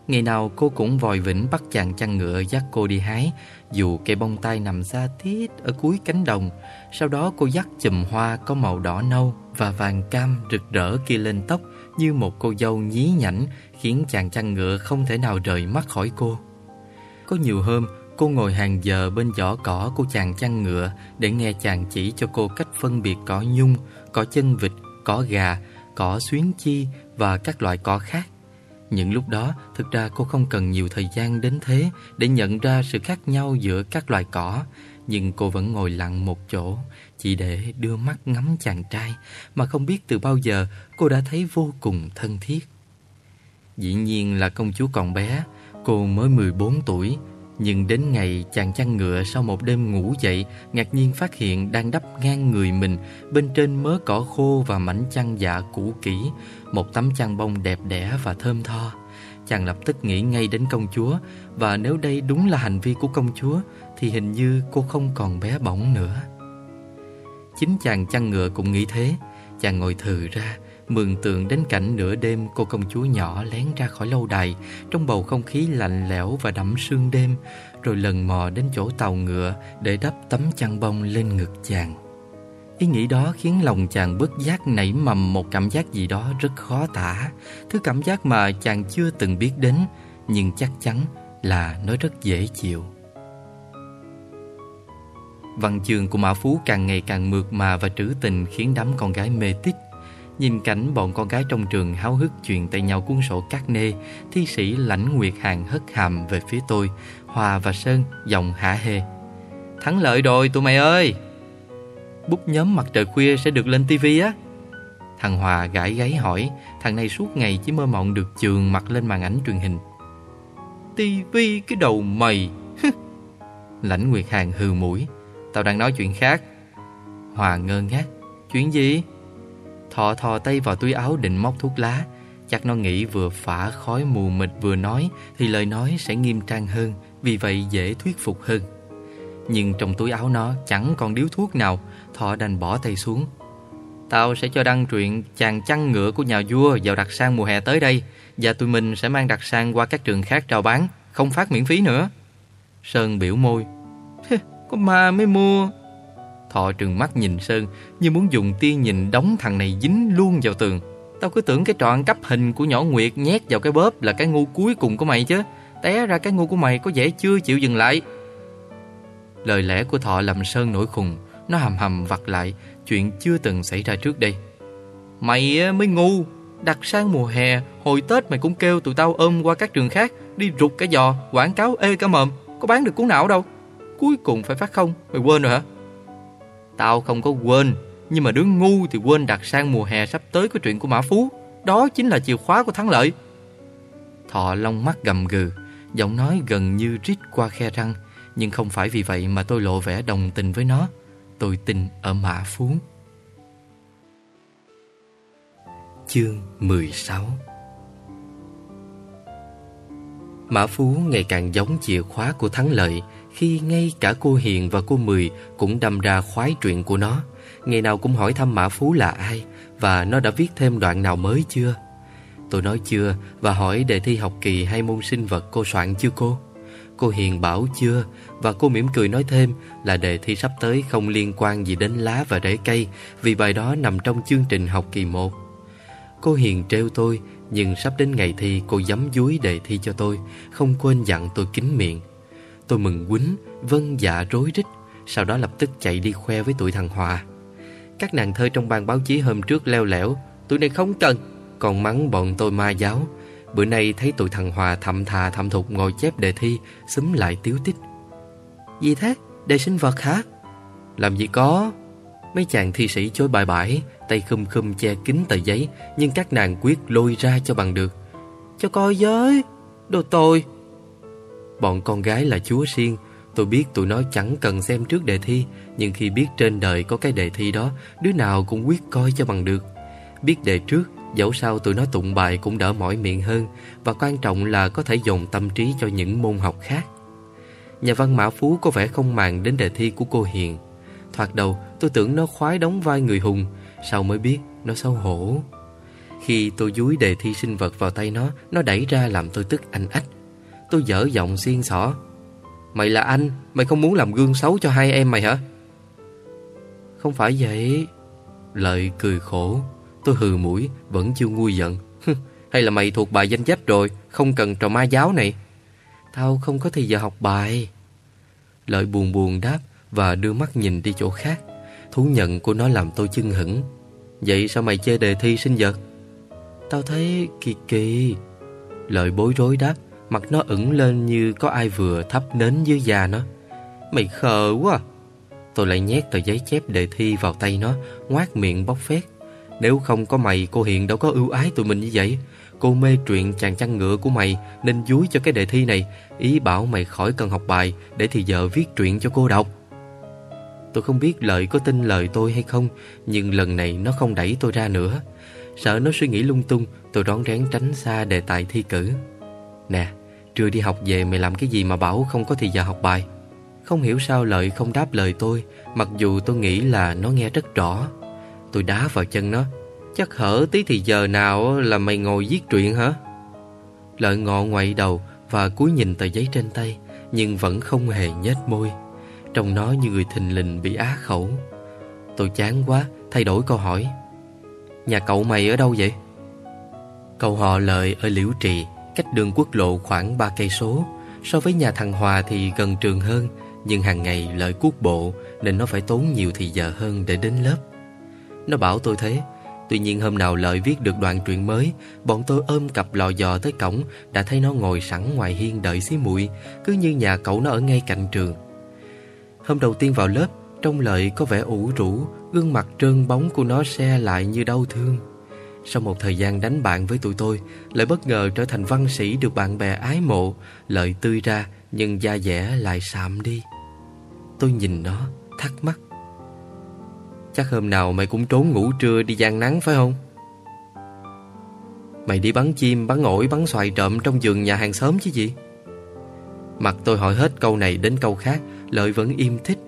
Ngày nào cô cũng vòi vĩnh bắt chàng chăn ngựa dắt cô đi hái, Dù cây bông tai nằm xa tít ở cuối cánh đồng Sau đó cô dắt chùm hoa có màu đỏ nâu và vàng cam rực rỡ kia lên tóc, Như một cô dâu nhí nhảnh khiến chàng chăn ngựa không thể nào rời mắt khỏi cô. Có nhiều hôm, cô ngồi hàng giờ bên giỏ cỏ của chàng chăn ngựa để nghe chàng chỉ cho cô cách phân biệt cỏ nhung, cỏ chân vịt, cỏ gà, cỏ xuyến chi và các loại cỏ khác. Những lúc đó, thực ra cô không cần nhiều thời gian đến thế để nhận ra sự khác nhau giữa các loài cỏ, nhưng cô vẫn ngồi lặng một chỗ, chỉ để đưa mắt ngắm chàng trai mà không biết từ bao giờ cô đã thấy vô cùng thân thiết. Dĩ nhiên là công chúa còn bé, Cô mới 14 tuổi. Nhưng đến ngày chàng chăn ngựa sau một đêm ngủ dậy, Ngạc nhiên phát hiện đang đắp ngang người mình, Bên trên mớ cỏ khô và mảnh chăn dạ cũ kỹ, Một tấm chăn bông đẹp đẽ và thơm tho. Chàng lập tức nghĩ ngay đến công chúa, Và nếu đây đúng là hành vi của công chúa, Thì hình như cô không còn bé bỏng nữa. Chính chàng chăn ngựa cũng nghĩ thế. Chàng ngồi thừ ra Mường tượng đến cảnh nửa đêm, cô công chúa nhỏ lén ra khỏi lâu đài, Trong bầu không khí lạnh lẽo và đẫm sương đêm, Rồi lần mò đến chỗ tàu ngựa để đắp tấm chăn bông lên ngực chàng. Ý nghĩ đó khiến lòng chàng bất giác nảy mầm một cảm giác gì đó rất khó tả, Thứ cảm giác mà chàng chưa từng biết đến, Nhưng chắc chắn là nó rất dễ chịu. Văn chương của Mã Phú càng ngày càng mượt mà và trữ tình khiến đám con gái mê tít Nhìn cảnh bọn con gái trong trường háo hức chuyện tay nhau cuốn sổ cát nê, thi sĩ lãnh nguyệt hàng hất hàm về phía tôi, Hòa và Sơn giọng hả hê. Thắng lợi rồi tụi mày ơi! Bút nhóm mặt trời khuya sẽ được lên tivi á. Thằng Hòa gãi gáy hỏi, thằng này suốt ngày chỉ mơ mộng được trường mặt lên màn ảnh truyền hình. Tivi cái đầu mày! Lãnh Nguyệt Hàng hừ mũi, tao đang nói chuyện khác. Hòa ngơ ngác, chuyện gì? Thọ thò tay vào túi áo định móc thuốc lá. Chắc nó nghĩ vừa phả khói mù mịt vừa nói, Thì lời nói sẽ nghiêm trang hơn, Vì vậy dễ thuyết phục hơn. Nhưng trong túi áo nó chẳng còn điếu thuốc nào, Thọ đành bỏ tay xuống. Tao sẽ cho đăng truyện Chàng chăn ngựa của nhà vua vào đặc sang mùa hè tới đây, Và tụi mình sẽ mang đặc sang qua các trường khác trao bán, Không phát miễn phí nữa. Sơn biểu môi. Có ma mới mua. Thọ trừng mắt nhìn Sơn, Như muốn dùng tia nhìn đóng thằng này dính luôn vào tường. Tao cứ tưởng cái trò ăn cắp hình của nhỏ Nguyệt Nhét vào cái bóp là cái ngu cuối cùng của mày chứ. Té ra cái ngu của mày có vẻ chưa chịu dừng lại. Lời lẽ của Thọ làm Sơn nổi khùng, Nó hầm hầm vặt lại, Chuyện chưa từng xảy ra trước đây. Mày mới ngu, Đặt sang mùa hè, Hồi Tết mày cũng kêu tụi tao ôm qua các trường khác, Đi rụt cả giò, Quảng cáo ê cả mồm, Có bán được cuốn não đâu. Cuối cùng phải phát không, Mày quên rồi hả? Tao không có quên, Nhưng mà đứa ngu thì quên đặt sang mùa hè sắp tới của chuyện của Mã Phú. Đó chính là chìa khóa của thắng lợi. Thọ long mắt gầm gừ, Giọng nói gần như rít qua khe răng. Nhưng không phải vì vậy mà tôi lộ vẻ đồng tình với nó. Tôi tin ở Mã Phú. Chương 16 Mã Phú ngày càng giống chìa khóa của thắng lợi. Khi ngay cả cô Hiền và cô Mười cũng đâm ra khoái chuyện của nó. Ngày nào cũng hỏi thăm Mã Phú là ai Và nó đã viết thêm đoạn nào mới chưa? Tôi nói chưa Và hỏi đề thi học kỳ hay môn sinh vật cô soạn chưa cô? Cô Hiền bảo chưa Và cô mỉm cười nói thêm là đề thi sắp tới không liên quan gì đến lá và rễ cây Vì bài đó nằm trong chương trình học kỳ 1 Cô Hiền trêu tôi, Nhưng sắp đến ngày thi cô dám dúi đề thi cho tôi, Không quên dặn tôi kín miệng. Tôi mừng quýnh vâng dạ rối rít, Sau đó lập tức chạy đi khoe với tụi thằng Hòa. Các nàng thơ trong ban báo chí hôm trước leo lẻo, Tụi này không cần. Còn mắng bọn tôi ma giáo. Bữa nay thấy tụi thằng Hòa thầm thà thậm thục ngồi chép đề thi, Xúm lại tiếu tích Gì thế? Đề sinh vật hả? Làm gì có. Mấy chàng thi sĩ chối bài bãi, Tay khum khum che kín tờ giấy, Nhưng các nàng quyết lôi ra cho bằng được. Cho coi với, Đồ tôi Bọn con gái là chúa riêng. Tôi biết tụi nó chẳng cần xem trước đề thi, Nhưng khi biết trên đời có cái đề thi đó, Đứa nào cũng quyết coi cho bằng được. Biết đề trước, Dẫu sao tụi nó tụng bài cũng đỡ mỏi miệng hơn, Và quan trọng là có thể dồn tâm trí cho những môn học khác. Nhà văn Mã Phú có vẻ không màng đến đề thi của cô Hiền. Thoạt đầu, tôi tưởng nó khoái đóng vai người hùng, Sau mới biết nó xấu hổ. Khi tôi dúi đề thi sinh vật vào tay nó Nó đẩy ra làm tôi tức anh ách. Tôi dở giọng xiên xỏ. Mày là anh, Mày không muốn làm gương xấu cho hai em mày hả? Không phải vậy. Lợi cười khổ. Tôi hừ mũi, vẫn chưa nguôi giận. Hay là mày thuộc bài danh sách rồi, Không cần trò ma giáo này. Tao không có thời giờ học bài. Lợi buồn buồn đáp Và đưa mắt nhìn đi chỗ khác. Thú nhận của nó làm tôi chưng hững Vậy sao mày chê đề thi sinh vật? Tao thấy kỳ kỳ. Lợi bối rối đáp. Mặt nó ửng lên như có ai vừa thắp nến dưới da nó. Mày khờ quá à. Tôi lại nhét tờ giấy chép đề thi vào tay nó Ngoát miệng bóc phét. Nếu không có mày, cô Hiền đâu có ưu ái tụi mình như vậy. Cô mê truyện chàng chăn ngựa của mày, Nên dúi cho cái đề thi này. Ý bảo mày khỏi cần học bài, Để thì vợ viết truyện cho cô đọc. Tôi không biết lợi có tin lời tôi hay không, Nhưng lần này nó không đẩy tôi ra nữa. Sợ nó suy nghĩ lung tung, Tôi đón rén tránh xa đề tài thi cử. Nè Trưa đi học về mày làm cái gì mà bảo không có thì giờ học bài. Không hiểu sao lợi không đáp lời tôi, Mặc dù tôi nghĩ là nó nghe rất rõ. Tôi đá vào chân nó, Chắc hở tí thì giờ nào là mày ngồi viết truyện hả? Lợi ngọ ngoại đầu Và cúi nhìn tờ giấy trên tay, Nhưng vẫn không hề nhếch môi. Trông nó như người thình lình bị á khẩu. Tôi chán quá, Thay đổi câu hỏi, Nhà cậu mày ở đâu vậy? Cậu họ lợi ở Liễu Trì. Cách đường quốc lộ khoảng 3 cây số. So với nhà thằng Hòa thì gần trường hơn, Nhưng hàng ngày lợi cuốc bộ Nên nó phải tốn nhiều thì giờ hơn để đến lớp. Nó bảo tôi thế, Tuy nhiên hôm nào lợi viết được đoạn truyện mới, Bọn tôi ôm cặp lò dò tới cổng, Đã thấy nó ngồi sẵn ngoài hiên đợi xí muội, Cứ như nhà cậu nó ở ngay cạnh trường. Hôm đầu tiên vào lớp Trong lợi có vẻ ủ rũ, Gương mặt trơn bóng của nó xe lại như đau thương. Sau một thời gian đánh bạn với tụi tôi Lợi bất ngờ trở thành văn sĩ được bạn bè ái mộ Lợi tươi ra Nhưng da dẻ lại sạm đi Tôi nhìn nó thắc mắc Chắc hôm nào mày cũng trốn ngủ trưa đi gian nắng phải không? Mày đi bắn chim, bắn ổi, bắn xoài trộm trong vườn nhà hàng xóm chứ gì? Mặt tôi hỏi hết câu này đến câu khác Lợi vẫn im thích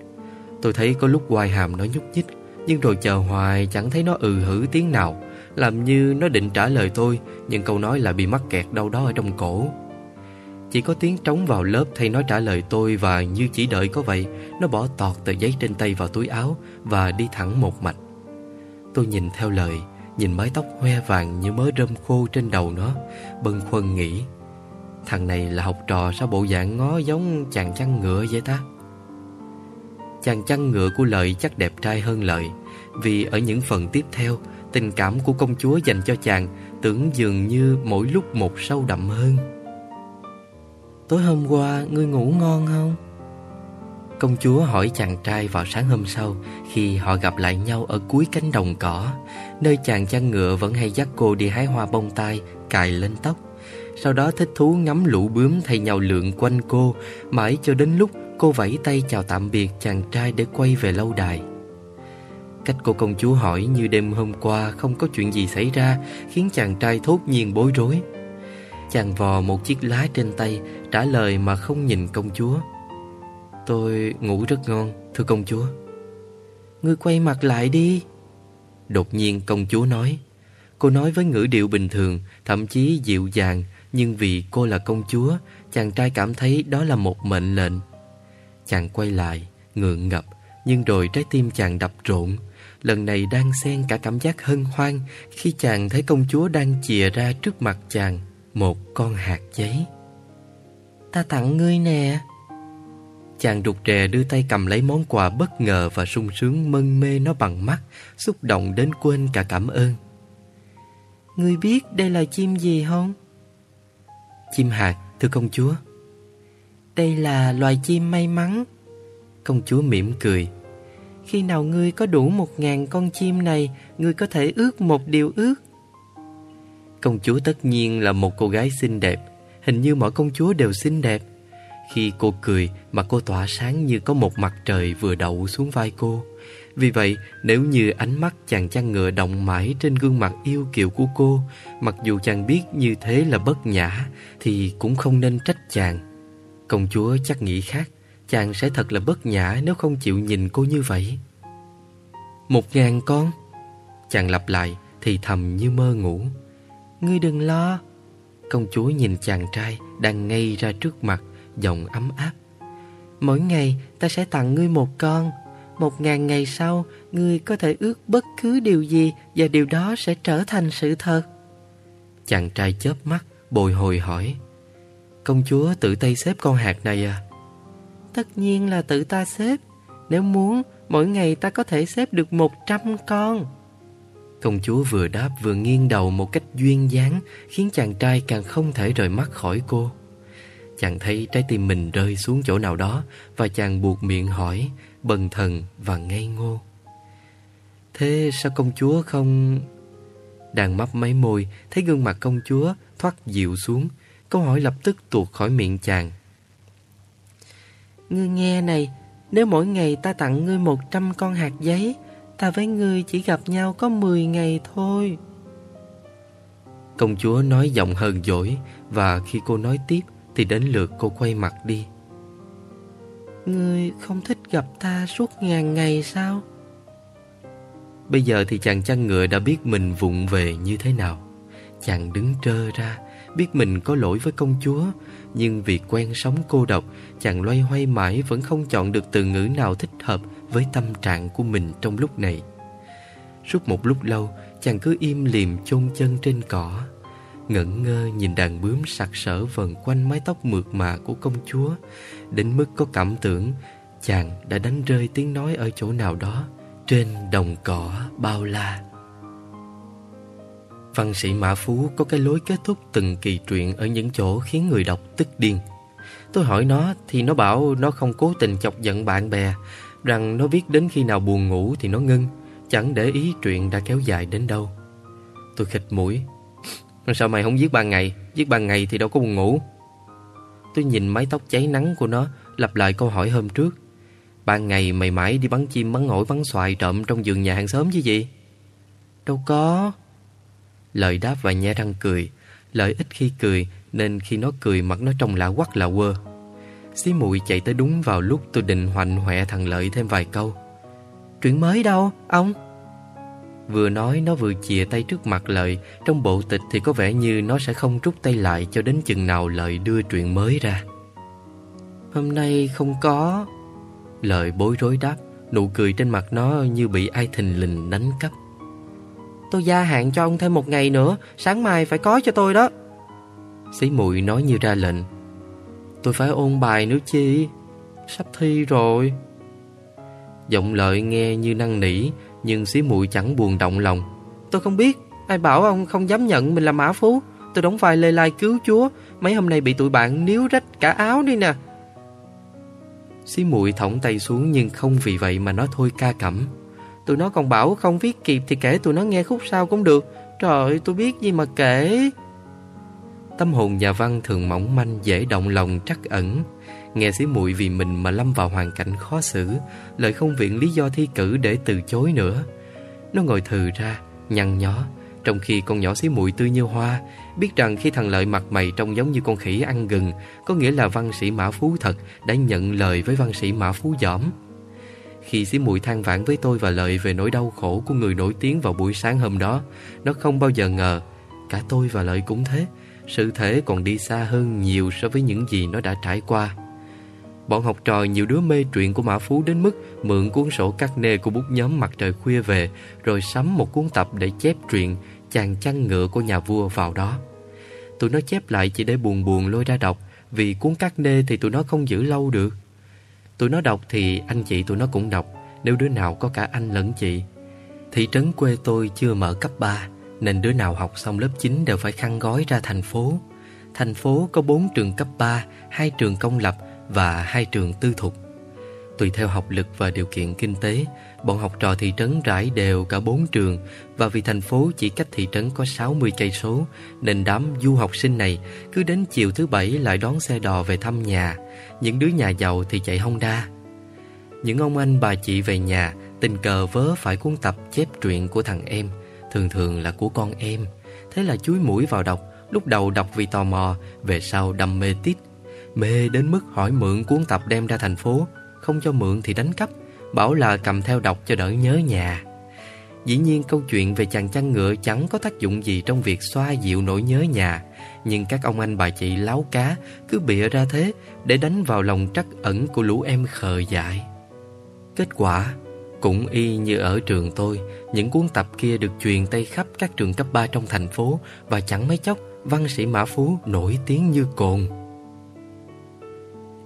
Tôi thấy có lúc hoài hàm nó nhúc nhích Nhưng rồi chờ hoài chẳng thấy nó ừ hử tiếng nào làm như nó định trả lời tôi, Nhưng câu nói lại bị mắc kẹt đâu đó ở trong cổ. Chỉ có tiếng trống vào lớp thay nó trả lời tôi Và như chỉ đợi có vậy, Nó bỏ tọt tờ giấy trên tay vào túi áo Và đi thẳng một mạch. Tôi nhìn theo lời, Nhìn mái tóc hoe vàng như mớ rơm khô trên đầu nó Bân khuân nghĩ, Thằng này là học trò sao bộ dạng ngó giống chàng chăn ngựa vậy ta? Chàng chăn ngựa của Lợi chắc đẹp trai hơn Lợi, Vì ở những phần tiếp theo Tình cảm của công chúa dành cho chàng Tưởng dường như mỗi lúc một sâu đậm hơn. Tối hôm qua ngươi ngủ ngon không? Công chúa hỏi chàng trai vào sáng hôm sau Khi họ gặp lại nhau ở cuối cánh đồng cỏ Nơi chàng chăn ngựa vẫn hay dắt cô đi hái hoa bông tai Cài lên tóc. Sau đó thích thú ngắm lũ bướm thay nhau lượn quanh cô Mãi cho đến lúc cô vẫy tay chào tạm biệt chàng trai để quay về lâu đài Cách cô công chúa hỏi như đêm hôm qua không có chuyện gì xảy ra, Khiến chàng trai thốt nhiên bối rối. Chàng vò một chiếc lá trên tay, Trả lời mà không nhìn công chúa. Tôi ngủ rất ngon, Thưa công chúa. Ngươi quay mặt lại đi. Đột nhiên công chúa nói. Cô nói với ngữ điệu bình thường, Thậm chí dịu dàng, Nhưng vì cô là công chúa, Chàng trai cảm thấy đó là một mệnh lệnh. Chàng quay lại, Ngượng ngập, Nhưng rồi trái tim chàng đập rộn. Lần này đang xen cả cảm giác hân hoan Khi chàng thấy công chúa đang chìa ra trước mặt chàng Một con hạt giấy. Ta tặng ngươi nè. Chàng rụt rè đưa tay cầm lấy món quà bất ngờ Và sung sướng mân mê nó bằng mắt Xúc động đến quên cả cảm ơn. Ngươi biết đây là chim gì không? Chim hạt, thưa công chúa. Đây là loài chim may mắn. Công chúa mỉm cười khi nào ngươi có đủ một ngàn con chim này, Ngươi có thể ước một điều ước. Công chúa tất nhiên là một cô gái xinh đẹp, Hình như mọi công chúa đều xinh đẹp. Khi cô cười mà cô tỏa sáng như có một mặt trời vừa đậu xuống vai cô. Vì vậy, nếu như ánh mắt chàng chăn ngựa động mãi trên gương mặt yêu kiều của cô, Mặc dù chàng biết như thế là bất nhã, Thì cũng không nên trách chàng. Công chúa chắc nghĩ khác. Chàng sẽ thật là bất nhã nếu không chịu nhìn cô như vậy. Một ngàn con. Chàng lặp lại thì thầm như mơ ngủ. Ngươi đừng lo. Công chúa nhìn chàng trai đang ngay ra trước mặt, Giọng ấm áp. Mỗi ngày ta sẽ tặng ngươi một con. Một ngàn ngày sau, Ngươi có thể ước bất cứ điều gì Và điều đó sẽ trở thành sự thật. Chàng trai chớp mắt, Bồi hồi hỏi. Công chúa tự tay xếp con hạt này à? Tất nhiên là tự ta xếp. Nếu muốn, Mỗi ngày ta có thể xếp được một trăm con. Công chúa vừa đáp vừa nghiêng đầu một cách duyên dáng, Khiến chàng trai càng không thể rời mắt khỏi cô. Chàng thấy trái tim mình rơi xuống chỗ nào đó, Và chàng buộc miệng hỏi, Bần thần và ngây ngô. Thế sao công chúa không... Đang mấp máy môi, Thấy gương mặt công chúa thoát dịu xuống, Câu hỏi lập tức tuột khỏi miệng chàng. Ngươi nghe này Nếu mỗi ngày ta tặng ngươi một trăm con hạt giấy Ta với ngươi chỉ gặp nhau có 10 ngày thôi. Công chúa nói giọng hờn dỗi Và khi cô nói tiếp Thì đến lượt cô quay mặt đi. Ngươi không thích gặp ta suốt ngàn ngày sao? Bây giờ thì chàng chăn ngựa đã biết mình vụng về như thế nào. Chàng đứng trơ ra Biết mình có lỗi với công chúa nhưng vì quen sống cô độc Chàng loay hoay mãi vẫn không chọn được từ ngữ nào thích hợp với tâm trạng của mình trong lúc này. Suốt một lúc lâu, chàng cứ im lìm chôn chân trên cỏ, ngẩn ngơ nhìn đàn bướm sặc sỡ vần quanh mái tóc mượt mà của công chúa, đến mức có cảm tưởng chàng đã đánh rơi tiếng nói ở chỗ nào đó trên đồng cỏ bao la. Văn sĩ Mã Phú có cái lối kết thúc từng kỳ truyện ở những chỗ khiến người đọc tức điên. Tôi hỏi nó thì nó bảo nó không cố tình chọc giận bạn bè rằng nó viết đến khi nào buồn ngủ thì nó ngưng, chẳng để ý chuyện đã kéo dài đến đâu. Tôi khịt mũi. Sao mày không viết ban ngày? Viết ban ngày thì đâu có buồn ngủ. Tôi nhìn mái tóc cháy nắng của nó, lặp lại câu hỏi hôm trước. Ban ngày mày mãi đi bắn chim bắn ổi bắn xoài trộm trong vườn nhà hàng xóm chứ gì? Đâu có. Lời đáp và nhe răng cười. Lợi ít khi cười nên khi nó cười mặt nó trông lạ quắc lạ quơ. Xí muội chạy tới đúng vào lúc tôi định hoành hoẹ thằng Lợi thêm vài câu Chuyện mới đâu, ông? Vừa nói nó vừa chìa tay trước mặt Lợi Trong bộ tịch thì có vẻ như nó sẽ không rút tay lại Cho đến chừng nào Lợi đưa chuyện mới ra Hôm nay không có Lợi bối rối đáp Nụ cười trên mặt nó như bị ai thình lình đánh cắp Tôi gia hạn cho ông thêm một ngày nữa Sáng mai phải có cho tôi đó. Xí muội nói như ra lệnh. Tôi phải ôn bài nữa chi? Sắp thi rồi. Giọng lợi nghe như năn nỉ Nhưng xí muội chẳng buồn động lòng. Tôi không biết Ai bảo ông không dám nhận mình là mã phú. Tôi đóng vai lê lai cứu chúa. Mấy hôm nay bị tụi bạn níu rách cả áo đi nè. Xí muội thõng tay xuống Nhưng không vì vậy mà nói thôi ca cẩm Tụi nó còn bảo không viết kịp Thì kể tụi nó nghe khúc sau cũng được. Trời tôi biết gì mà kể. Tâm hồn nhà văn thường mỏng manh, Dễ động lòng, trắc ẩn. Nghe xí muội vì mình mà lâm vào hoàn cảnh khó xử Lợi không viện lý do thi cử để từ chối nữa. Nó ngồi thừ ra, Nhăn nhó, Trong khi con nhỏ xí muội tươi như hoa, Biết rằng khi thằng Lợi mặt mày trông giống như con khỉ ăn gừng, Có nghĩa là văn sĩ Mã Phú thật Đã nhận lời với văn sĩ Mã Phú giỏm khi xí mùi than vãn với tôi và Lợi Về nỗi đau khổ của người nổi tiếng vào buổi sáng hôm đó Nó không bao giờ ngờ, Cả tôi và Lợi cũng thế Sự thể còn đi xa hơn nhiều so với những gì nó đã trải qua Bọn học trò nhiều đứa mê truyện của Mã Phú đến mức mượn cuốn sổ cắt nê của bút nhóm mặt trời khuya về, rồi sắm một cuốn tập để chép truyện chàng chăn ngựa của nhà vua vào đó. Tụi nó chép lại chỉ để buồn buồn lôi ra đọc, vì cuốn cắt nê thì tụi nó không giữ lâu được. Tụi nó đọc thì anh chị tụi nó cũng đọc nếu đứa nào có cả anh lẫn chị. Thị trấn quê tôi chưa mở cấp 3 nên đứa nào học xong lớp 9 đều phải khăn gói ra thành phố. Thành phố có 4 trường cấp 3, hai trường công lập và hai trường tư thục. Tùy theo học lực và điều kiện kinh tế, bọn học trò thị trấn rải đều cả bốn trường và vì thành phố chỉ cách thị trấn có 60 cây số nên đám du học sinh này cứ đến chiều thứ bảy lại đón xe đò về thăm nhà, những đứa nhà giàu thì chạy Honda. Những ông anh bà chị về nhà tình cờ vớ phải cuốn tập chép truyện của thằng em, thường thường là của con em. Thế là chuối mũi vào đọc, lúc đầu đọc vì tò mò, về sau đam mê tít Mê đến mức hỏi mượn cuốn tập đem ra thành phố Không cho mượn thì đánh cắp Bảo là cầm theo đọc cho đỡ nhớ nhà Dĩ nhiên câu chuyện về chàng chăn ngựa chẳng có tác dụng gì trong việc xoa dịu nỗi nhớ nhà nhưng các ông anh bà chị láo cá cứ bịa ra thế Để đánh vào lòng trắc ẩn của lũ em khờ dại. Kết quả cũng y như ở trường tôi Những cuốn tập kia được truyền tay khắp các trường cấp 3 trong thành phố Và chẳng mấy chốc văn sĩ Mã Phú nổi tiếng như cồn.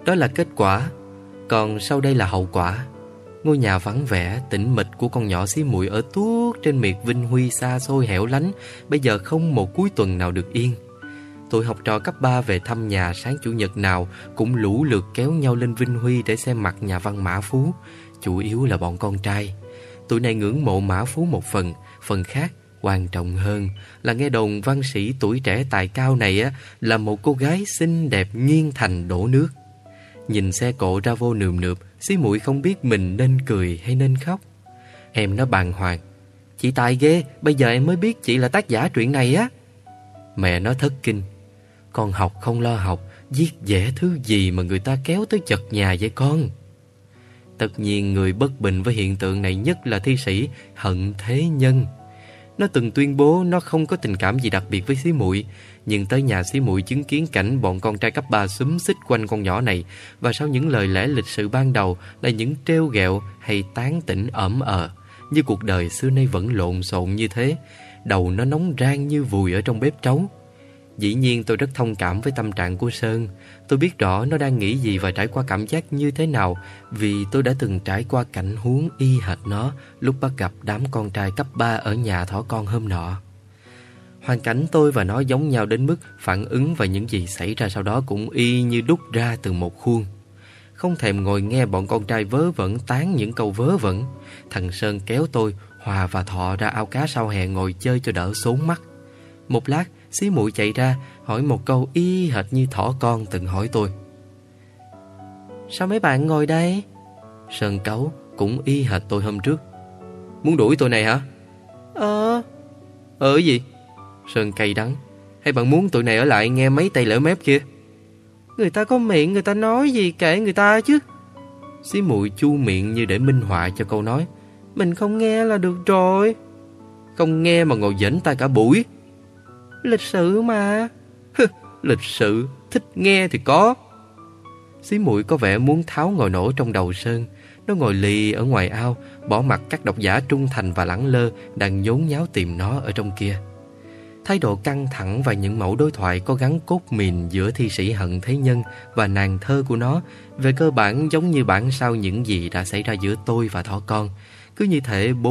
Đó là kết quả. Còn sau đây là hậu quả. Ngôi nhà vắng vẻ, tĩnh mịch của con nhỏ xí muội ở tuốt trên miệt Vinh Huy xa xôi hẻo lánh Bây giờ không một cuối tuần nào được yên. Tụi học trò cấp 3 về thăm nhà sáng chủ nhật nào Cũng lũ lượt kéo nhau lên Vinh Huy để xem mặt nhà văn Mã Phú. Chủ yếu là bọn con trai. Tụi này ngưỡng mộ Mã Phú một phần. Phần khác, quan trọng hơn là nghe đồn văn sĩ tuổi trẻ tài cao này á, là một cô gái xinh đẹp nghiêng thành đổ nước. Nhìn xe cộ ra vô nườm nượp, Xí mũi không biết mình nên cười hay nên khóc. Em nó bàng hoàng. Chị tài ghê, Bây giờ em mới biết chị là tác giả truyện này á. Mẹ nó thất kinh. Con học không lo học Viết dễ thứ gì mà người ta kéo tới chật nhà vậy con? Tất nhiên người bất bình với hiện tượng này nhất là thi sĩ Hận Thế Nhân. Nó từng tuyên bố nó không có tình cảm gì đặc biệt với xí muội, nhưng tới nhà xí muội chứng kiến cảnh bọn con trai cấp 3 xúm xích quanh con nhỏ này và sau những lời lẽ lịch sự ban đầu là những treo ghẹo hay tán tỉnh ẩm ờ. Như cuộc đời xưa nay vẫn lộn xộn như thế, đầu nó nóng rang như vùi ở trong bếp trấu dĩ nhiên tôi rất thông cảm với tâm trạng của Sơn tôi biết rõ nó đang nghĩ gì và trải qua cảm giác như thế nào vì tôi đã từng trải qua cảnh huống y hệt nó lúc bắt gặp đám con trai cấp 3 ở nhà thỏ con hôm nọ Hoàn cảnh tôi và nó giống nhau đến mức phản ứng và những gì xảy ra sau đó cũng y như đúc ra từ một khuôn. Không thèm ngồi nghe bọn con trai vớ vẩn tán những câu vớ vẩn. Thằng Sơn kéo tôi, Hòa và Thọ ra ao cá sau hè ngồi chơi cho đỡ sốn mắt. Một lát, xí muội chạy ra, hỏi một câu y hệt như thỏ con từng hỏi tôi. Sao mấy bạn ngồi đây? Sơn cấu cũng y hệt tôi hôm trước. Muốn đuổi tôi này hả? Ờ... Ờ gì? Sơn cay đắng Hay bạn muốn tụi này ở lại nghe mấy tay lỡ mép kia Người ta có miệng người ta nói gì kệ người ta chứ Xí muội chu miệng như để minh họa cho câu nói Mình không nghe là được rồi Không nghe mà ngồi dẫn ta cả buổi Lịch sự mà. Lịch sự Thích nghe thì có. Xí muội có vẻ muốn tháo ngồi nổ trong đầu Sơn. Nó ngồi lì ở ngoài ao, Bỏ mặt các độc giả trung thành và lẳng lơ Đang nhốn nháo tìm nó ở trong kia. Thái độ căng thẳng và những mẫu đối thoại có gắn cốt mìn giữa thi sĩ Hận Thế Nhân và nàng thơ của nó về cơ bản giống như bản sao những gì đã xảy ra giữa tôi và thỏ con. Cứ như thể bố